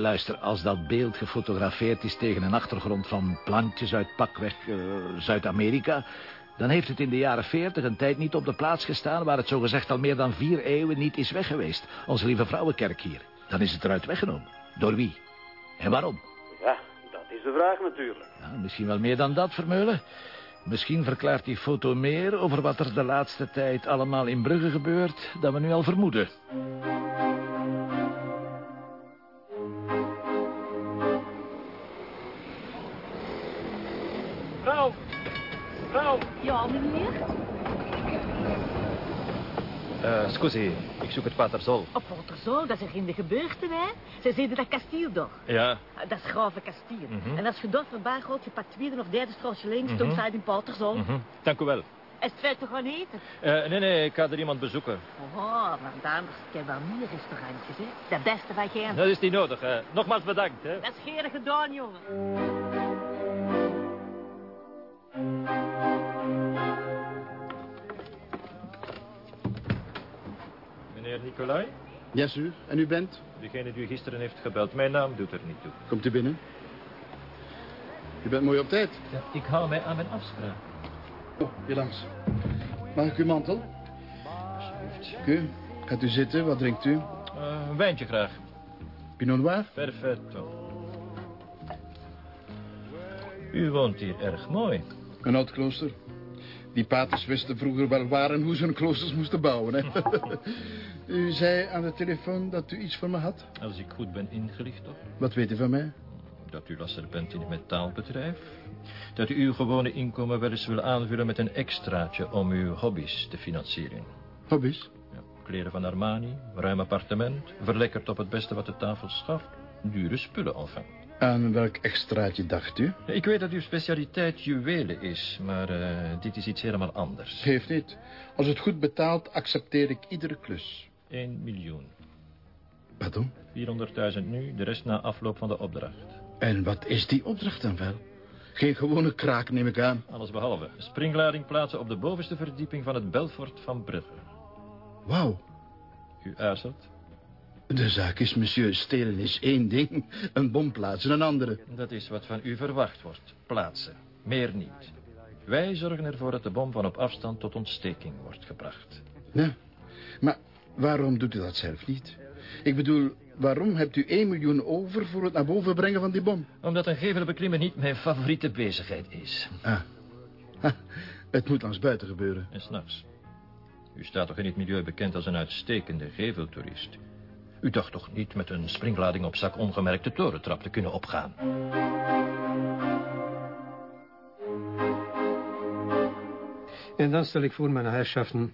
luister, als dat beeld gefotografeerd is tegen een achtergrond van plantjes uit pakweg uh, Zuid-Amerika... dan heeft het in de jaren veertig een tijd niet op de plaats gestaan... waar het zogezegd al meer dan vier eeuwen niet is weg geweest. Onze lieve vrouwenkerk hier. Dan is het eruit weggenomen. Door wie? En waarom? Ja, dat is de vraag natuurlijk. Misschien wel meer dan dat, Vermeulen. Misschien verklaart die foto meer over wat er de laatste tijd allemaal in Brugge gebeurt... dan we nu al vermoeden. Uh, scusi, ik zoek het Paterzol. Op Paterzol, dat is er in de gebeurte, hè? Ze zeiden dat kasteel toch? Ja. Dat is grave kasteel. Mhm. En als je dat voorbij gaat, je pakt tweede of derde straatje links, toen staat in Paterzol. Mhm. Dank u wel. Is het te gaan eten? Eh, nee, nee, ik ga er iemand bezoeken. Oh, want anders heb wel meer restaurantjes, hè? De beste van geen. Dat is niet nodig. hè. Nogmaals bedankt. Hè. Dat is geen gedaan, jongen. Nicolai, Ja, zuur. En u bent? degene die u gisteren heeft gebeld. Mijn naam doet er niet toe. Komt u binnen. U bent mooi op tijd. Ja, ik hou mij aan mijn afspraak. Oh, hier langs. Mag ik uw mantel? Oké. Gaat u zitten. Wat drinkt u? Eh, een wijntje graag. Pinot Noir? Perfetto. U woont hier erg mooi. Een oud klooster. Die paters wisten vroeger wel waar en hoe ze hun kloosters moesten bouwen. Hè? u zei aan de telefoon dat u iets voor me had. Als ik goed ben ingelicht, toch? Wat weet u van mij? Dat u lasser bent in het metaalbedrijf. Dat u uw gewone inkomen wel eens wil aanvullen met een extraatje om uw hobby's te financieren. Hobby's? Ja, kleren van Armani, ruim appartement, verlekkerd op het beste wat de tafel schaft. Dure spullen, enfin. Aan welk extraatje dacht u? Ik weet dat uw specialiteit juwelen is, maar eh, dit is iets helemaal anders. Geeft niet. Als het goed betaalt, accepteer ik iedere klus. 1 miljoen. Pardon? 400.000 nu, de rest na afloop van de opdracht. En wat is die opdracht dan wel? Geen gewone kraak, neem ik aan. Alles behalve. Springlading plaatsen op de bovenste verdieping van het Belfort van Brugge. Wauw. U aarzelt? De zaak is, monsieur, stelen is één ding. Een bom plaatsen een andere. Dat is wat van u verwacht wordt. Plaatsen. Meer niet. Wij zorgen ervoor dat de bom van op afstand tot ontsteking wordt gebracht. Ja. Maar waarom doet u dat zelf niet? Ik bedoel, waarom hebt u 1 miljoen over voor het naar boven brengen van die bom? Omdat een gevel beklimmen niet mijn favoriete bezigheid is. Ah. Ha, het moet langs buiten gebeuren. En s'nachts. U staat toch in het milieu bekend als een uitstekende geveltoerist. U dacht toch niet met een springlading op zak ongemerkt de torentrap te kunnen opgaan? En dan stel ik voor, mijn herrschaften,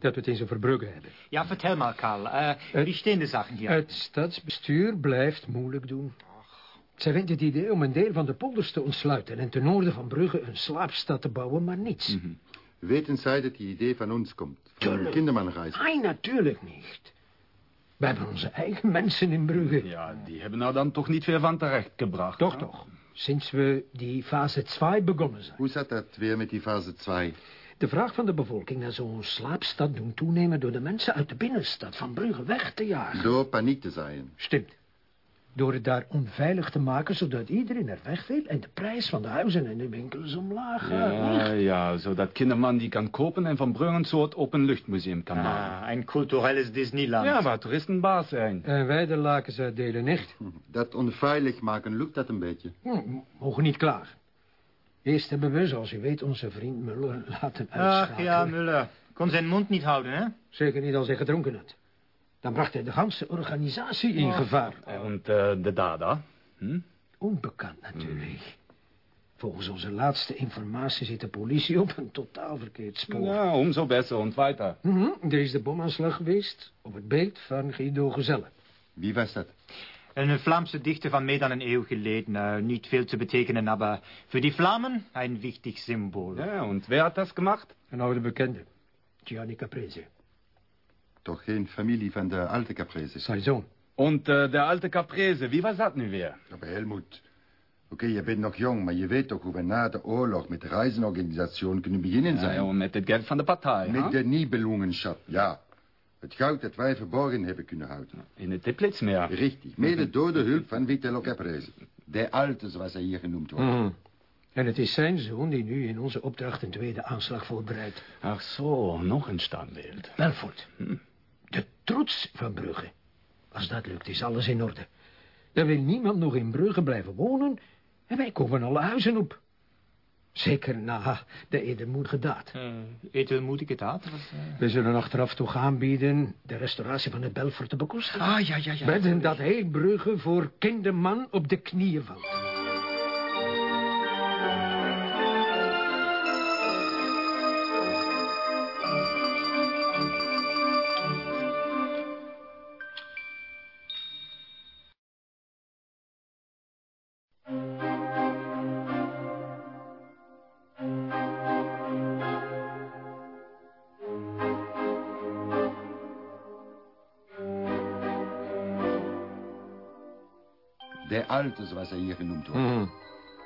dat we het eens over Brugge hebben. Ja, vertel maar, Karl. Eh, wie stehen de zaken hier? Het stadsbestuur blijft moeilijk doen. Zij vindt het idee om een deel van de polders te ontsluiten... en ten noorden van Brugge een slaapstad te bouwen, maar niets. Weten zij dat die idee van ons komt? Van de kindermannenreis? Nee, natuurlijk niet. We hebben onze eigen mensen in Brugge. Ja, die hebben nou dan toch niet veel van terecht gebracht. Toch, toch. Sinds we die fase 2 begonnen zijn. Hoe zat dat weer met die fase 2? De vraag van de bevolking naar zo'n slaapstad doen toenemen... door de mensen uit de binnenstad van Brugge weg te jagen. Door paniek te zaaien. Stimmt. Door het daar onveilig te maken, zodat iedereen er weg wil... en de prijs van de huizen en de winkels omlaag gaat. Ja, ja, zodat kinderman die kan kopen en van Brugge een soort openluchtmuseum kan maken. Ah, een culturelles Disneyland. Ja, waar toeristen baas zijn. En wij de lakens uitdelen niet. Dat onveilig maken lukt dat een beetje. Hm, mogen niet klagen. Eerst hebben we, zoals u weet, onze vriend Muller laten Ach uitschakelen. ja, Muller. Kon zijn mond niet houden, hè? Zeker niet als hij gedronken had. Dan bracht hij de ganse organisatie in gevaar. En eh, de dada? Hm? Onbekend natuurlijk. Volgens onze laatste informatie zit de politie op een totaal verkeerd spoor. Ja, umso besser und weiter. Mhm, Er is de bomaanslag geweest op het beeld van Guido Gezelle. Wie was dat? Een Vlaamse dichter van meer dan een eeuw geleden. Eh, niet veel te betekenen, maar voor die Vlammen een wichtig symbool. Ja, und wer hat das gemacht? Een oude bekende. Gianni Caprese. Toch geen familie van de alte Caprese? Zijn zoon. Und äh, der alte Caprese, wie was dat nu weer? Maar Helmoet, oké, je bent nog jong, maar je weet toch hoe we na de oorlog met de reizenorganisatie kunnen beginnen Ja, zijn? ja, mit dem Geld von der Partei. Met de Nibelungenschap, ja. Het goud dat wij verborgen hebben kunnen houden. In het Teplitsmeer. Richtig, mede door de hulp van Vitello Caprese. De Alte, zoals hij hier genoemd wordt. Mhm. En het is zijn zoon die nu in onze opdracht een tweede aanslag voorbereidt. Ach zo, nog een standbeeld. Belfort. De trots van Brugge. Als dat lukt, is alles in orde. Dan wil niemand nog in Brugge blijven wonen... en wij komen alle huizen op. Zeker na de edelmoedige daad. Uh, edelmoedige daad? Wat, uh... We zullen achteraf toch aanbieden de restauratie van het Belfort te bekostigen. Ah, ja, ja, ja. Wedden dat heel Brugge voor kinderman op de knieën valt. Zoals hij hier genoemd wordt. Mhm.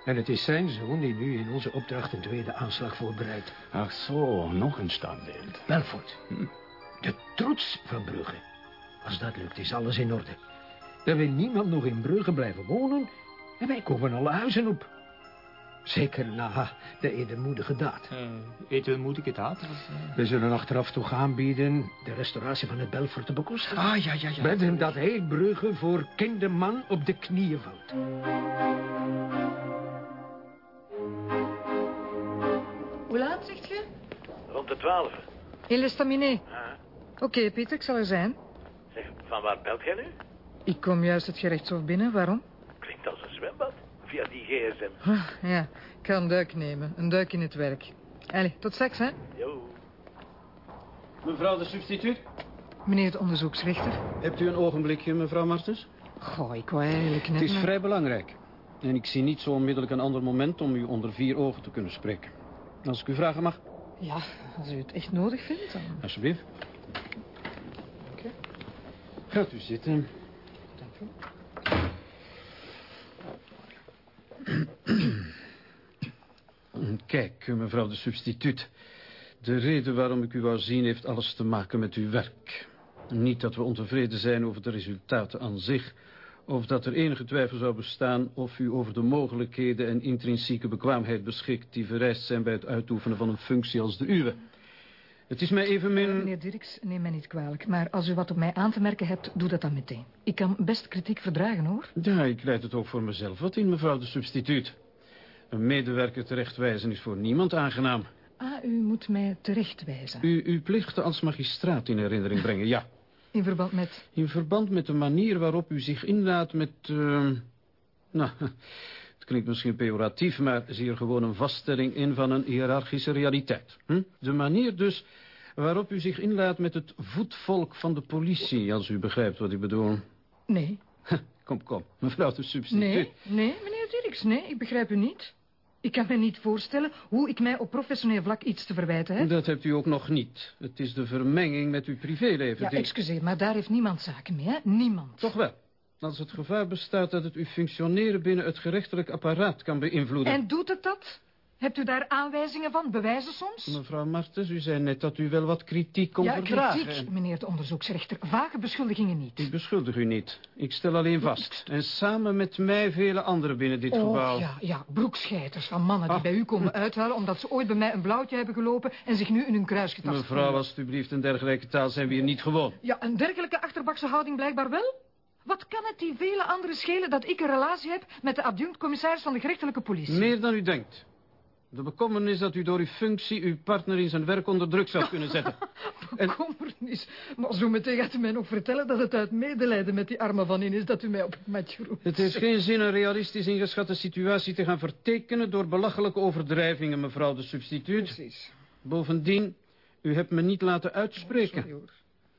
En het is zijn zoon die nu in onze opdracht een tweede aanslag voorbereidt. Ach zo, nog een standbeeld. Belfort. De trots van Brugge. Als dat lukt, is alles in orde. Dan wil niemand nog in Brugge blijven wonen... en wij komen alle huizen op. Zeker na de edelmoedige daad. Uh, edelmoedige daad? Uh... We zullen achteraf toch aanbieden de restauratie van het Belfort te bekostigen. Ah, ja, ja, ja. Wedden dat heel Brugge voor kinderman op de knieën valt. Hoe laat, zegt je? Rond de twaalf. In Lestaminet. Ah. Oké, Pieter, ik zal er zijn. Zeg, van waar belt jij nu? Ik kom juist het gerechtshof binnen. Waarom? Klinkt als een zwembad. Via die gsm. Ah, ja, ik ga een duik nemen. Een duik in het werk. Allee, tot straks, hè? Jo. Mevrouw de substituut? Meneer de onderzoeksrechter. Hebt u een ogenblikje, mevrouw Martens? Goh, ik wou eigenlijk net... Het is maar- vrij belangrijk. En ik zie niet zo onmiddellijk een ander moment om u onder vier ogen te kunnen spreken. Als ik u vragen mag, Ja, als u het echt nodig vindt, dan... alsjeblieft. Oké. Gaat u zitten. Dank u. Kijk, mevrouw de substituut. De reden waarom ik u wou zien heeft alles te maken met uw werk. Niet dat we ontevreden zijn over de resultaten aan zich... of dat er enige twijfel zou bestaan of u over de mogelijkheden... en intrinsieke bekwaamheid beschikt... die vereist zijn bij het uitoefenen van een functie als de uwe. Het is mij evenmin... Meneer Dirks, neem mij niet kwalijk. Maar als u wat op mij aan te merken hebt, doe dat dan meteen. Ik kan best kritiek verdragen, hoor. Ja, ik leid het ook voor mezelf wat in, mevrouw de substituut. Een medewerker terechtwijzen is voor niemand aangenaam. Ah, u moet mij terechtwijzen. U uw plichten als magistraat in herinnering brengen, ja. In verband met... In verband met de manier waarop u zich inlaat met... eh, nou, het klinkt misschien pejoratief, maar zie er gewoon een vaststelling in van een hiërarchische realiteit. Hm? De manier dus waarop u zich inlaat met het voetvolk van de politie, als u begrijpt wat ik bedoel. Nee. Kom, kom, mevrouw de substituut. Nee, nee, meneer Dirks, nee, ik begrijp u niet. Ik kan me niet voorstellen hoe ik mij op professioneel vlak iets te verwijten heb. Dat hebt u ook nog niet. Het is de vermenging met uw privéleven. Ja, die- excuseer, maar daar heeft niemand zaken mee, hè? Niemand. Toch wel. Als het gevaar bestaat dat het uw functioneren binnen het gerechtelijk apparaat kan beïnvloeden. En doet het dat? Hebt u daar aanwijzingen van, bewijzen soms? Mevrouw Martens, u zei net dat u wel wat kritiek kon ja, verdragen. kritiek, meneer de onderzoeksrechter. Vage beschuldigingen niet. Ik beschuldig u niet. Ik stel alleen vast. En samen met mij vele anderen binnen dit gebouw. Oh, ja, ja, broekscheiters van mannen die Ah. bij u komen uithuilen... omdat ze ooit bij mij een blauwtje hebben gelopen... en zich nu in hun kruis getast Mevrouw, alstublieft, een dergelijke taal zijn we hier niet gewoon. Ja, een dergelijke achterbakse houding blijkbaar wel? Wat kan het die vele anderen schelen dat ik een relatie heb... met de adjunct-commissaris van de gerechtelijke politie? Meer dan u denkt. De bekommernis dat u door uw functie uw partner in zijn werk onder druk zou kunnen zetten. En Bekommernis. Maar zo meteen gaat u mij nog vertellen dat het uit medelijden met die armen van in is... dat u mij op het matje roept. het heeft geen zin een realistisch ingeschatte situatie te gaan vertekenen... door belachelijke overdrijvingen, mevrouw de substituut. Precies. Bovendien, u hebt me niet laten uitspreken. Sorry, hoor.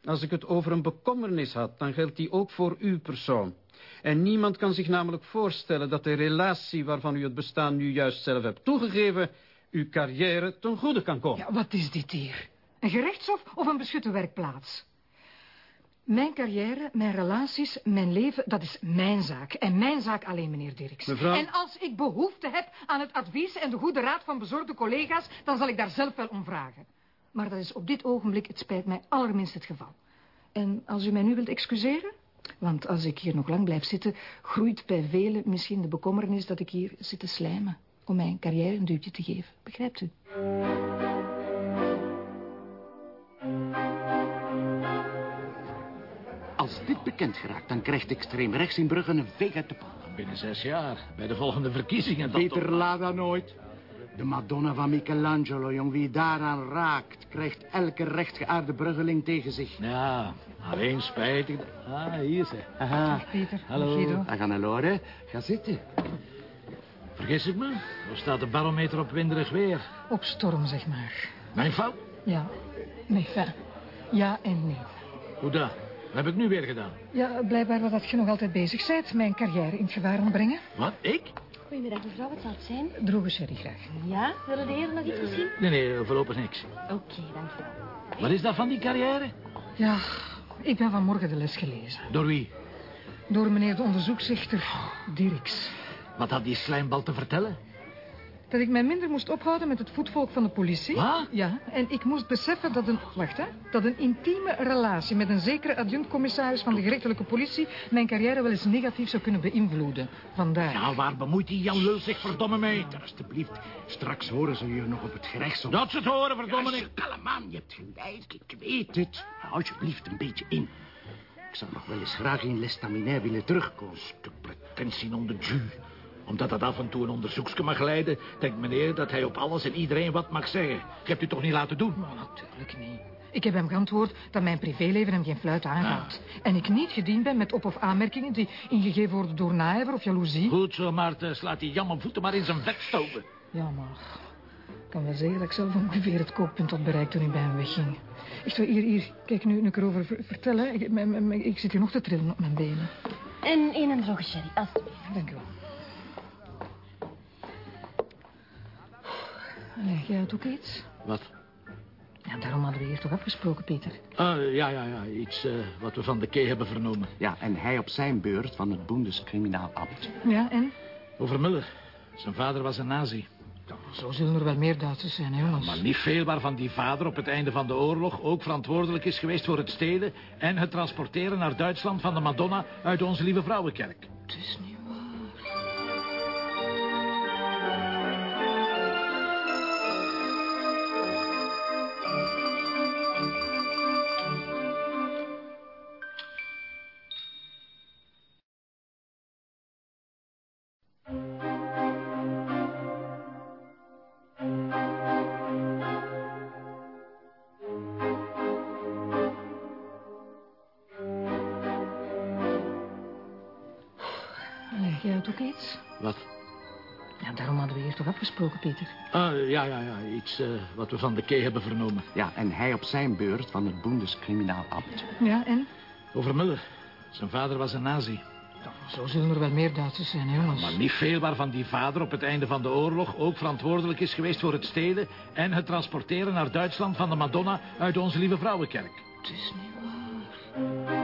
Als ik het over een bekommernis had, dan geldt die ook voor uw persoon. En niemand kan zich namelijk voorstellen dat de relatie waarvan u het bestaan nu juist zelf hebt toegegeven, uw carrière ten goede kan komen. Ja, wat is dit hier? Een gerechtshof of een beschutte werkplaats? Mijn carrière, mijn relaties, mijn leven, dat is mijn zaak. En mijn zaak alleen, meneer Dirks. Mevrouw- En als ik behoefte heb aan het advies en de goede raad van bezorgde collega's... dan zal ik daar zelf wel om vragen. Maar dat is op dit ogenblik, het spijt mij, allerminst het geval. En als u mij nu wilt excuseren? Want als ik hier nog lang blijf zitten... groeit bij velen misschien de bekommernis dat ik hier zit te slijmen... om mijn carrière een duwtje te geven. Begrijpt u? Als dit bekend geraakt, dan krijgt extreem rechts in Brugge een veeg uit de pan. Binnen zes jaar, bij de volgende verkiezingen. Toch- laat dat nooit. De Madonna van Michelangelo, jong, wie daaraan raakt... krijgt elke rechtgeaarde bruggeling tegen zich. Ja, alleen spijtig. Ah, hier ze. Aha. Peter, Hallo. Guido. Dag ga zitten. Vergis ik me? Of staat de barometer op winderig weer? Op storm, zeg maar. Mijn fout? Ja. Nee, fijn. Ja en nee. Hoe dat? Wat heb ik nu weer gedaan? Ja, blijkbaar dat je nog altijd bezig bent. Mijn carrière in het gevaar ontbrengen. Wat? Ik? Goedemiddag mevrouw, wat zal het zijn? Droge sherry graag. Ja, willen de heren nog iets gezien? Nee, nee, voorlopig niks. Oké, dankjewel. Wat is dat van die carrière? Ja, ik ben vanmorgen de les gelezen. Door wie? Door meneer de onderzoeksrichter Dirks. Wat had die slijmbal te vertellen? Dat ik mij minder moest ophouden met het voetvolk van de politie. Wat? Ja, en ik moest beseffen dat een... Wacht, hè. Dat een intieme relatie met een zekere adjunct-commissaris van de gerechtelijke politie... mijn carrière wel eens negatief zou kunnen beïnvloeden. Vandaar. Ja, waar bemoeit die Jan Lul zich verdomme mee? Alsjeblieft, straks horen ze je nog op het gerechtshof. Dat ze het horen, verdomme Ja, niet. kalm aan, je hebt gelijk, ik weet het. Hou alsjeblieft een beetje in. Ik zou nog wel eens graag in Lestaminet willen terugkomen. Stuk pretentie non de jus. Omdat dat af en toe een onderzoeksje mag leiden... denkt meneer dat hij op alles en iedereen wat mag zeggen. Je hebt u toch niet laten doen? Maar natuurlijk niet. Ik heb hem geantwoord dat mijn privéleven hem geen fluit aangaat. En ik niet gediend ben met op- of aanmerkingen die ingegeven worden door naijver of jaloezie. Goed zo, Maarten. Slaat die jammervoeten maar in zijn vet stoven. Ja, maar... Ik kan wel zeggen dat ik zelf ongeveer het kookpunt had bereikt toen ik bij hem wegging. Echt, wel, hier, hier. Kijk, nu, nu ik erover ver- vertel, hè. Ik, ik zit hier nog te trillen op mijn benen. En één en droge sherry, alsjeblieft. Dank u wel. Allee, jij ook iets? Wat? Ja, daarom hadden we hier toch afgesproken, Peter. Ah, ja, ja, ja. Iets eh, wat we van de Kee hebben vernomen. Ja, en hij op zijn beurt van het Bundeskriminaalamt. Ja, en? Over Muller. Zijn vader was een nazi. Zo zullen er wel meer Duitsers zijn, hè, jongens. Maar niet veel waarvan die vader op het einde van de oorlog... ook verantwoordelijk is geweest voor het stelen... en het transporteren naar Duitsland van de Madonna... uit onze Lieve Vrouwenkerk. Het is niet Peter. Ah, ja, ja, ja. Iets eh, wat we van de Kee hebben vernomen. Ja, en hij op zijn beurt van het Bundeskriminaalamt. Ja, en? Over Muller. Zijn vader was een nazi. Zo zullen er wel meer Duitsers zijn, hè, jongens. Maar niet veel waarvan die vader op het einde van de oorlog... ook verantwoordelijk is geweest voor het stelen... en het transporteren naar Duitsland van de Madonna... uit onze Lieve Vrouwenkerk. Het is niet waar.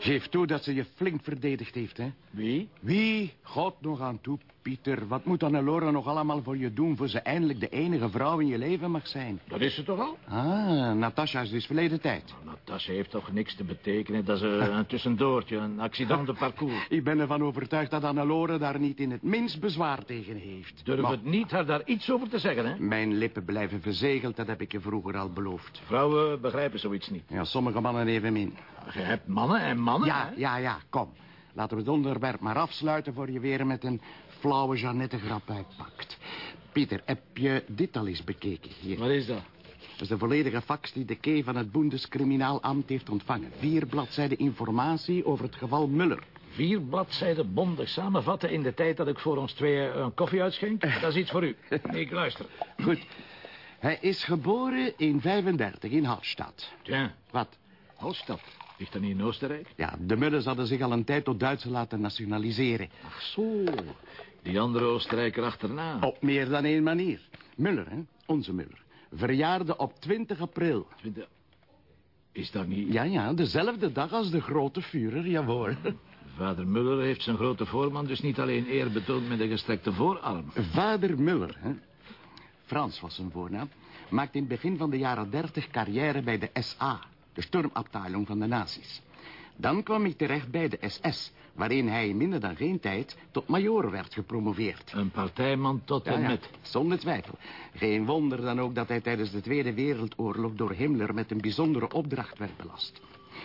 Geef toe dat ze je flink verdedigd heeft, hè? Wie? Wie? God nog aan toe, Pieter. Wat moet Annelore nog allemaal voor je doen... voor ze eindelijk de enige vrouw in je leven mag zijn? Dat is ze toch al? Ah, Natasja is dus verleden tijd. Natasja heeft toch niks te betekenen. Dat is eh, een tussendoortje, een accident de parcours. Ik ben ervan overtuigd dat Annelore daar niet in het minst bezwaar tegen heeft. Durf Maar het niet haar daar iets over te zeggen, hè? Mijn lippen blijven verzegeld, dat heb ik je vroeger al beloofd. Vrouwen begrijpen zoiets niet. Ja, sommige mannen evenmin. Je hebt mannen en mannen, Ja, hè? ja, ja, kom. Laten we het onderwerp maar afsluiten voor je weer met een flauwe Jeannette-grap uitpakt. Pieter, heb je dit al eens bekeken? Hier. Wat is dat? Dat is de volledige fax die de K van het Bundeskriminaalamt heeft ontvangen. Vier bladzijden informatie over het geval Muller. Vier bladzijden bondig samenvatten in de tijd dat ik voor ons tweeën een koffie uitschenk? Dat is iets voor u. Ik luister. Goed. Hij is geboren in 35 in Hallstatt. Tja, Wat? Holstad. Ligt dat niet in Oostenrijk? Ja, de Mullers hadden zich al een tijd tot Duitsers laten nationaliseren. Ach zo. Die andere Oostenrijker achterna. Op meer dan één manier. Muller, hè? Onze Muller. Verjaarde op 20 april. Twintig- Is dat niet... Ja, ja, dezelfde dag als de grote Führer, jawohl. Vader Muller heeft zijn grote voorman dus niet alleen eer betoond met een gestrekte voorarm. Vader Muller, hè? Frans was zijn voornaam. maakte in het begin van de jaren 30 carrière bij de SA, de stormafdeling van de nazi's. Dan kwam hij terecht bij de SS, waarin hij in minder dan geen tijd tot major werd gepromoveerd. Een partijman tot Ja, en ja, met. zonder twijfel. Geen wonder dan ook dat hij tijdens de Tweede Wereldoorlog door Himmler met een bijzondere opdracht werd belast.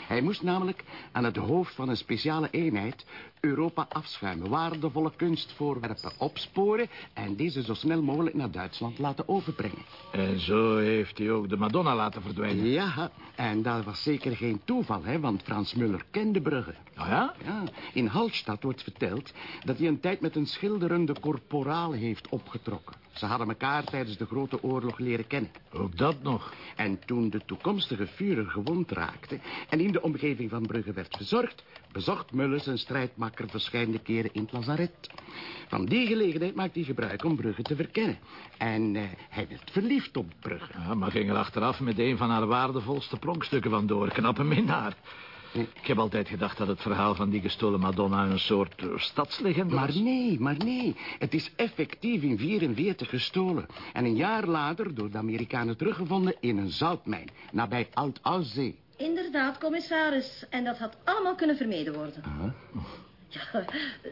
Hij moest namelijk aan het hoofd van een speciale eenheid Europa afschuimen, waardevolle kunstvoorwerpen opsporen en deze zo snel mogelijk naar Duitsland laten overbrengen. En zo heeft hij ook de Madonna laten verdwijnen. Ja, en dat was zeker geen toeval, hè, want Frans Muller kende Brugge. Oh ja? Ja, in Hallstatt wordt verteld dat hij een tijd met een schilderende korporaal heeft opgetrokken. Ze hadden elkaar tijdens de Grote Oorlog leren kennen. Ook dat nog. En toen de toekomstige Führer gewond raakte... en in de omgeving van Brugge werd verzorgd... bezocht Muller zijn strijdmakker verschillende keren in het lazaret. Van die gelegenheid maakte hij gebruik om Brugge te verkennen. En eh, hij werd verliefd op Brugge. Ja, maar ging er achteraf met een van haar waardevolste pronkstukken vandoor. Knappe minnaar. Ik heb altijd gedacht dat het verhaal van die gestolen Madonna een soort eh, stadslegende was. Maar nee, maar nee. Het is effectief in 44 gestolen. En een jaar later door de Amerikanen teruggevonden in een zoutmijn. Nabij Alt-Auszee. Inderdaad, commissaris. En dat had allemaal kunnen vermeden worden. Ja,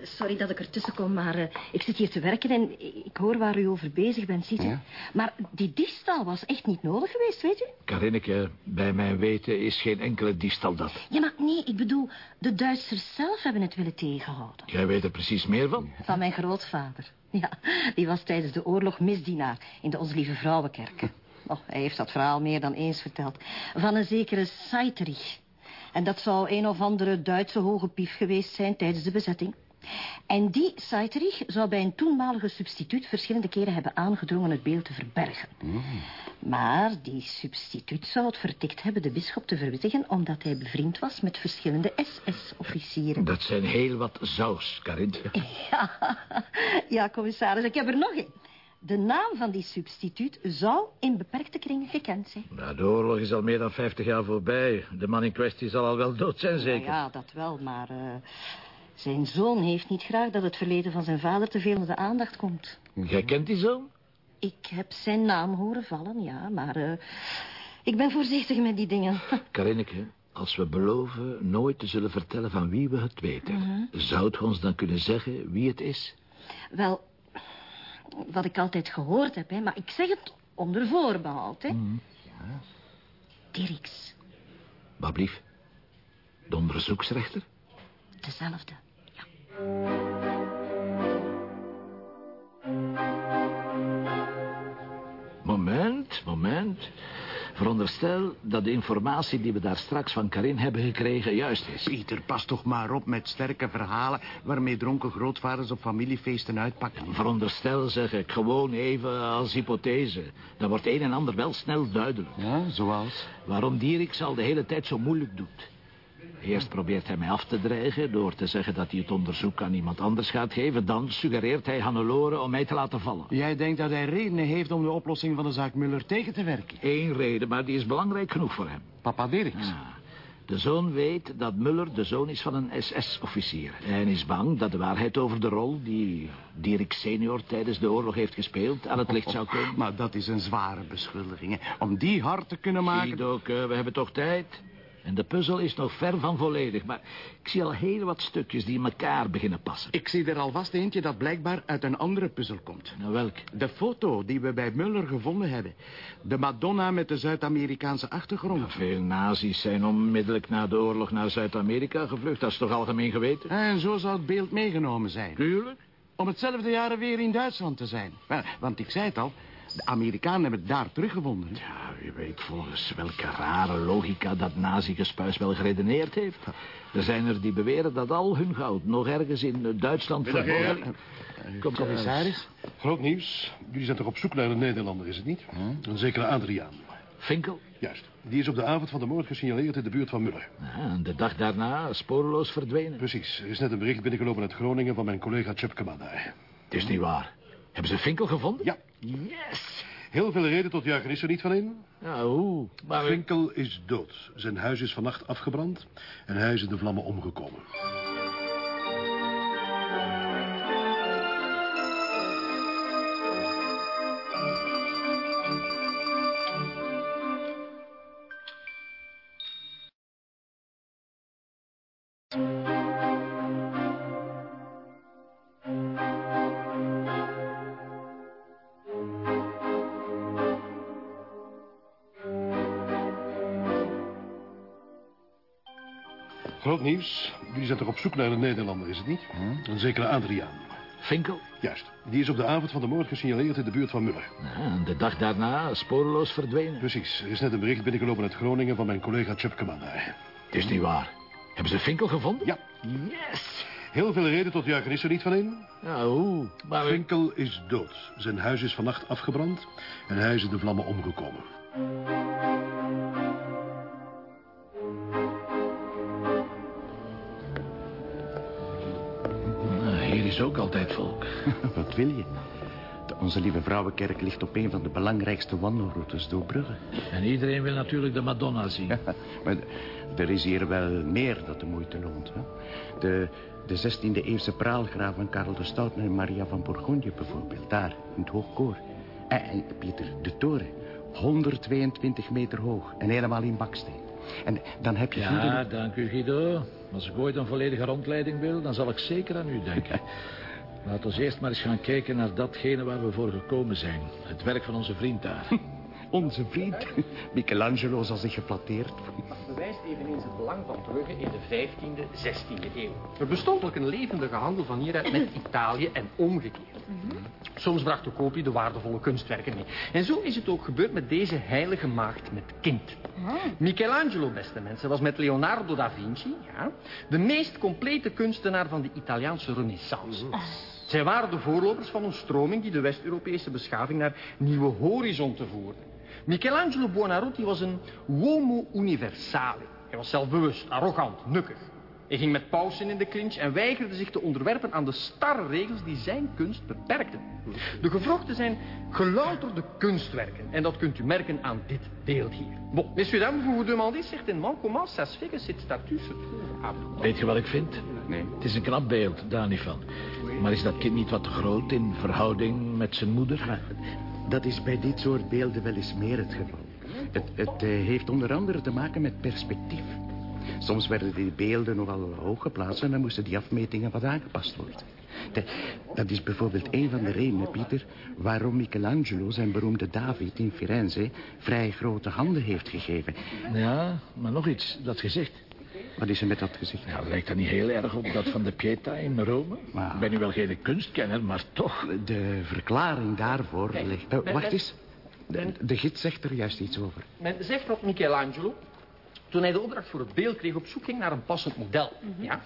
sorry dat ik ertussen kom, maar eh, ik zit hier te werken en ik hoor waar u over bezig bent, ziet u. Ja. Maar die diefstal was echt niet nodig geweest, weet u? Karinneke, bij mijn weten is geen enkele diefstal dat. Ja, maar nee, ik bedoel, de Duitsers zelf hebben het willen tegenhouden. Jij weet er precies meer van. Van mijn grootvader. Ja, die was tijdens de oorlog misdienaar in de Onze Lieve Vrouwenkerk. Oh, hij heeft dat verhaal meer dan eens verteld. Van een zekere Seiterich. En dat zou een of andere Duitse hoge pief geweest zijn tijdens de bezetting. En die Seiterich zou bij een toenmalige substituut verschillende keren hebben aangedrongen het beeld te verbergen. Maar die substituut zou het vertikt hebben de bisschop te verwittigen... omdat hij bevriend was met verschillende SS-officieren. Dat zijn heel wat saus, Karin. Ja, ja, commissaris, ik heb er nog één. De naam van die substituut zou in beperkte kringen gekend zijn. Nou, de oorlog is al meer dan 50 jaar voorbij. De man in kwestie zal al wel dood zijn, zeker. Ja, dat wel, maar eh, zijn zoon heeft niet graag dat het verleden van zijn vader te veel onder de aandacht komt. Jij kent die zoon? Ik heb zijn naam horen vallen, ja, maar eh, ik ben voorzichtig met die dingen. Karinneke, als we beloven nooit te zullen vertellen van wie we het weten... Mhm. zou het ons dan kunnen zeggen wie het is? Wel, wat ik altijd gehoord heb, hè, maar ik zeg het onder voorbehoud, hè. Dirks, Wat blief? De onderzoeksrechter? dezelfde. Moment, moment. Veronderstel dat de informatie die we daar straks van Karin hebben gekregen juist is. Pieter, pas toch maar op met sterke verhalen... waarmee dronken grootvaders op familiefeesten uitpakken. Veronderstel, zeg ik, gewoon even als hypothese. Dan wordt een en ander wel snel duidelijk. Ja, zoals? Waarom Dierik al de hele tijd zo moeilijk doet. Eerst probeert hij mij af te dreigen door te zeggen dat hij het onderzoek aan iemand anders gaat geven. Dan suggereert hij Hannelore om mij te laten vallen. Jij denkt dat hij redenen heeft om de oplossing van de zaak Muller tegen te werken? Eén reden, maar die is belangrijk genoeg voor hem. Papa Dirks? Ja. De zoon weet dat Muller de zoon is van een SS-officier. En is bang dat de waarheid over de rol die Dierik senior tijdens de oorlog heeft gespeeld... aan het licht zou komen. Maar dat is een zware beschuldiging. hè. Om die hard te kunnen maken... Doc, eh, we hebben toch tijd? En de puzzel is nog ver van volledig. Maar ik zie al heel wat stukjes die in elkaar beginnen passen. Ik zie er alvast eentje dat blijkbaar uit een andere puzzel komt. Nou, welk? De foto die we bij Muller gevonden hebben. De Madonna met de Zuid-Amerikaanse achtergrond. Veel nazi's zijn onmiddellijk na de oorlog naar Zuid-Amerika gevlucht. Dat is toch algemeen geweten? En zo zou het beeld meegenomen zijn. Tuurlijk. Om hetzelfde jaar weer in Duitsland te zijn. Want ik zei het al, de Amerikanen hebben het daar teruggevonden. Ja, u weet volgens welke rare logica dat nazi-gespuis wel geredeneerd heeft. Er zijn er die beweren dat al hun goud nog ergens in eh, Duitsland verborgen heer. ligt. Commissaris? Groot nieuws. Jullie zijn toch op zoek naar een Nederlander, is het niet? Een zekere Adriaan. Finkel? Juist. Die is op de avond van de moord gesignaleerd in de buurt van Muller. Ja, en de dag daarna spoorloos verdwenen. Precies. Er is net een bericht binnengelopen uit Groningen van mijn collega Chepkema daar. Het is niet waar. Hebben ze Finkel gevonden? Ja. Yes! Heel veel reden tot jagen is er niet van in. Ja, hoe? Maar... Finkel is dood. Zijn huis is vannacht afgebrand en hij is in de vlammen omgekomen. Groot nieuws. Jullie zijn toch op zoek naar een Nederlander, is het niet? Een zekere Adriaan. Finkel? Juist. Die is op de avond van de moord gesignaleerd in de buurt van Muller. Ja, de dag daarna spoorloos verdwenen. Precies. Er is net een bericht binnengelopen uit Groningen van mijn collega Tjepkemana. Het is niet waar. Hebben ze Finkel gevonden? Ja. Yes! Heel veel reden tot juichen is er niet van in. Ja, hoe? Maar... Finkel is dood. Zijn huis is vannacht afgebrand en hij is in de vlammen omgekomen. Wat wil je? De Onze Lieve Vrouwenkerk ligt op een van de belangrijkste wandelroutes door Brugge. En iedereen wil natuurlijk de Madonna zien. maar er is hier wel meer dat de moeite loont. Hè? De, de 16e eeuwse praalgraaf van Karel de Stout en Maria van Bourgogne bijvoorbeeld. Daar, in het hoogkoor. En, en Pieter, de toren. 122 meter hoog en helemaal in baksteen. En dan heb je... Ja, dank u Guido. Als ik ooit een volledige rondleiding wil, dan zal ik zeker aan u denken. Laten we eerst maar eens gaan kijken naar datgene waar we voor gekomen zijn. Het werk van onze vriend daar. Onze vriend. Michelangelo zal zich geflatteerd bewijst eveneens het belang van Brugge in de 15e, 16e eeuw. Er bestond ook een levendige handel van hieruit met Italië en omgekeerd. Soms bracht de kopie de waardevolle kunstwerken mee. En zo is het ook gebeurd met deze heilige maagd met kind. Michelangelo, beste mensen, was met Leonardo da Vinci ja, de meest complete kunstenaar van de Italiaanse renaissance. Zij waren de voorlopers van een stroming die de West-Europese beschaving naar nieuwe horizonten voerde. Michelangelo Buonarroti was een uomo universale. Hij was zelfbewust, arrogant, nukkig. Hij ging met pausen in de clinch en weigerde zich te onderwerpen aan de starre regels die zijn kunst beperkten. De gewrochten zijn gelouterde kunstwerken. En dat kunt u merken aan dit beeld hier. Bon, messieurs dames, vous vous demandez certainement comment ça se fait que cette statue se trouve à Bruges. Weet je wat ik vind? Nee. Het is een knap beeld, daar niet van. Maar is dat kind niet wat te groot in verhouding met zijn moeder? Dat is bij dit soort beelden wel eens meer het geval. Het, het eh, heeft onder andere te maken met perspectief. Soms werden die beelden nogal hoog geplaatst... en dan moesten die afmetingen wat aangepast worden. De- dat is bijvoorbeeld een van de redenen, Pieter... waarom Michelangelo zijn beroemde David in Firenze... vrij grote handen heeft gegeven. Ja, maar nog iets, dat gezicht. Wat is er met dat gezicht? Ja, lijkt dat niet heel erg op dat van de Pieta in Rome? Maar- Ik ben nu wel geen kunstkenner, maar toch. De verklaring daarvoor ligt... Men- wacht eens. De, de gids zegt er juist iets over. Men zegt dat Michelangelo, toen hij de opdracht voor het beeld kreeg, op zoek ging naar een passend model. Ja?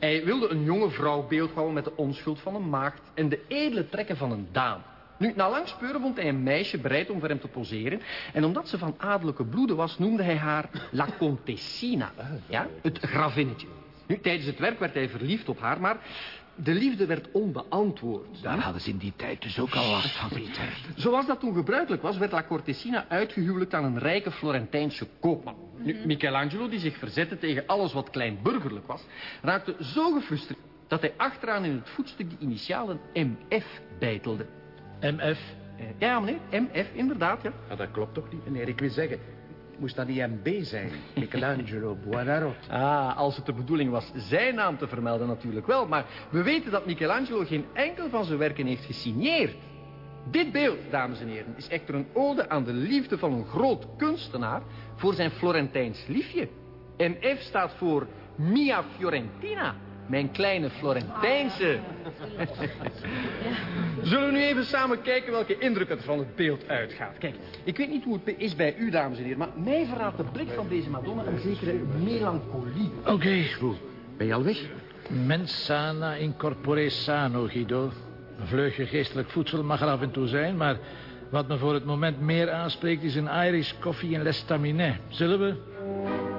Hij wilde een jonge vrouw beeldhouwen met de onschuld van een maagd en de edele trekken van een dame. Nu, na lang speuren vond hij een meisje bereid om voor hem te poseren. En omdat ze van adellijke bloeden was, noemde hij haar La Contessina. Ja? Het gravinnetje. Nu, tijdens het werk werd hij verliefd op haar, maar de liefde werd onbeantwoord. Daar hadden ze in die tijd dus ook al last van, Pieter. Zoals dat toen gebruikelijk was, werd La Cortesina uitgehuwelijkt aan een rijke Florentijnse koopman. Nu, Michelangelo, die zich verzette tegen alles wat kleinburgerlijk was, raakte zo gefrustreerd dat hij achteraan in het voetstuk de initialen MF beitelde. MF? Eh, Ja, meneer, MF, inderdaad, ja. Maar dat klopt toch niet, meneer? Ik wil zeggen, moest dat niet MB zijn? Michelangelo Buonarroti. Ah, als het de bedoeling was zijn naam te vermelden natuurlijk wel, maar we weten dat Michelangelo geen enkel van zijn werken heeft gesigneerd. Dit beeld, dames en heren, is echter een ode aan de liefde van een groot kunstenaar voor zijn Florentijns liefje. MF staat voor Mia Fiorentina, mijn kleine Florentijnse. Zullen we nu even samen kijken welke indruk het van het beeld uitgaat? Kijk, ik weet niet hoe het is bij u, dames en heren, maar mij verraadt de blik van deze Madonna een zekere melancholie. Oké. Ben je al weg? Mens sana in corpore sano, Guido. Een vleugje geestelijk voedsel mag er af en toe zijn, maar wat me voor het moment meer aanspreekt is een Irish koffie en l'estaminet. Zullen we?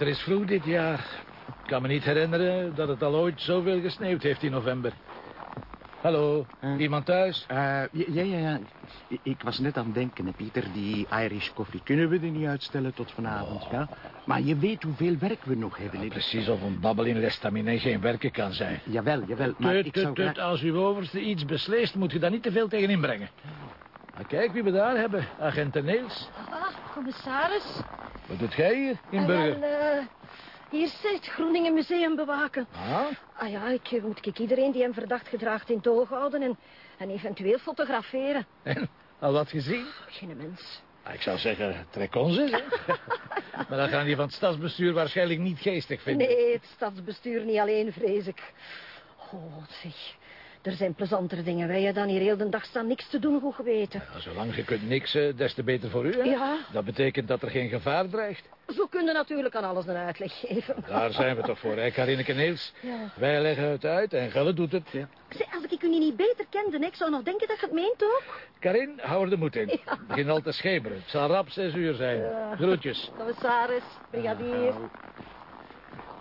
Winter is vroeg dit jaar. Ik kan me niet herinneren dat het al ooit zoveel gesneeuwd heeft in november. Hallo, iemand thuis? Eh, ja, ja, ja, ja. I- Ik was net aan het denken, hè, Pieter. Die Irish koffie kunnen we er niet uitstellen tot vanavond, ja? Maar je weet hoeveel werk we nog hebben. hè? Precies of een babbel in l'estaminet geen werken kan zijn. Jawel, jawel, maar Tut, ik tut, zou tut, graag... Als uw overste iets beslist, moet je daar niet te veel tegen inbrengen. Maar kijk wie we daar hebben. Agent Neels. Ah, Commissaris. Wat doet jij hier in Ah, Burger? wel, eh, hier zit Groeningen Museum bewaken. Ah? Ah ja, ik eh, moet ik iedereen die hem verdacht gedraagt in toog houden en, en eventueel fotograferen. En, al wat gezien? Geen mens. Ah, Ik zou zeggen, trek ons eens, hè. maar dan gaan die van het stadsbestuur waarschijnlijk niet geestig vinden. Nee, het stadsbestuur niet alleen, vrees ik. Oh, zeg. Er zijn plezantere dingen. Wij dan hier heel de dag staan niks te doen, goed geweten. Zolang je kunt niksen, des te beter voor u, hè? Ja. Dat betekent dat er geen gevaar dreigt. Zo kunnen natuurlijk aan alles een uitleg geven. Daar zijn we toch voor, hè, Karineke Niels? Ja. Wij leggen het uit en Gelle doet het. Zeg, als ik u niet beter kende, ik zou nog denken dat je het meent ook. Karin, hou er de moed in. Het begint al te schemeren. Het zal rap zes uur zijn. Ja. Groetjes. Commissaris, brigadier.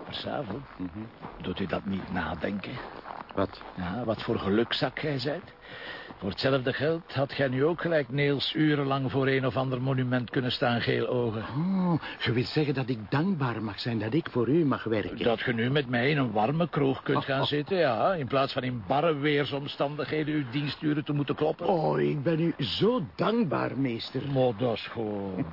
Versavond, doet u dat niet nadenken? Wat? Ja, wat voor gelukzak jij zijt. Voor hetzelfde geld had jij nu ook gelijk Niels urenlang voor een of ander monument kunnen staan geel ogen. Oh, je wilt zeggen dat ik dankbaar mag zijn dat ik voor u mag werken. Dat je nu met mij in een warme kroeg kunt gaan zitten, ja. In plaats van in barre weersomstandigheden uw diensturen te moeten kloppen. Oh, ik ben u zo dankbaar, meester. Maar dat is gewoon...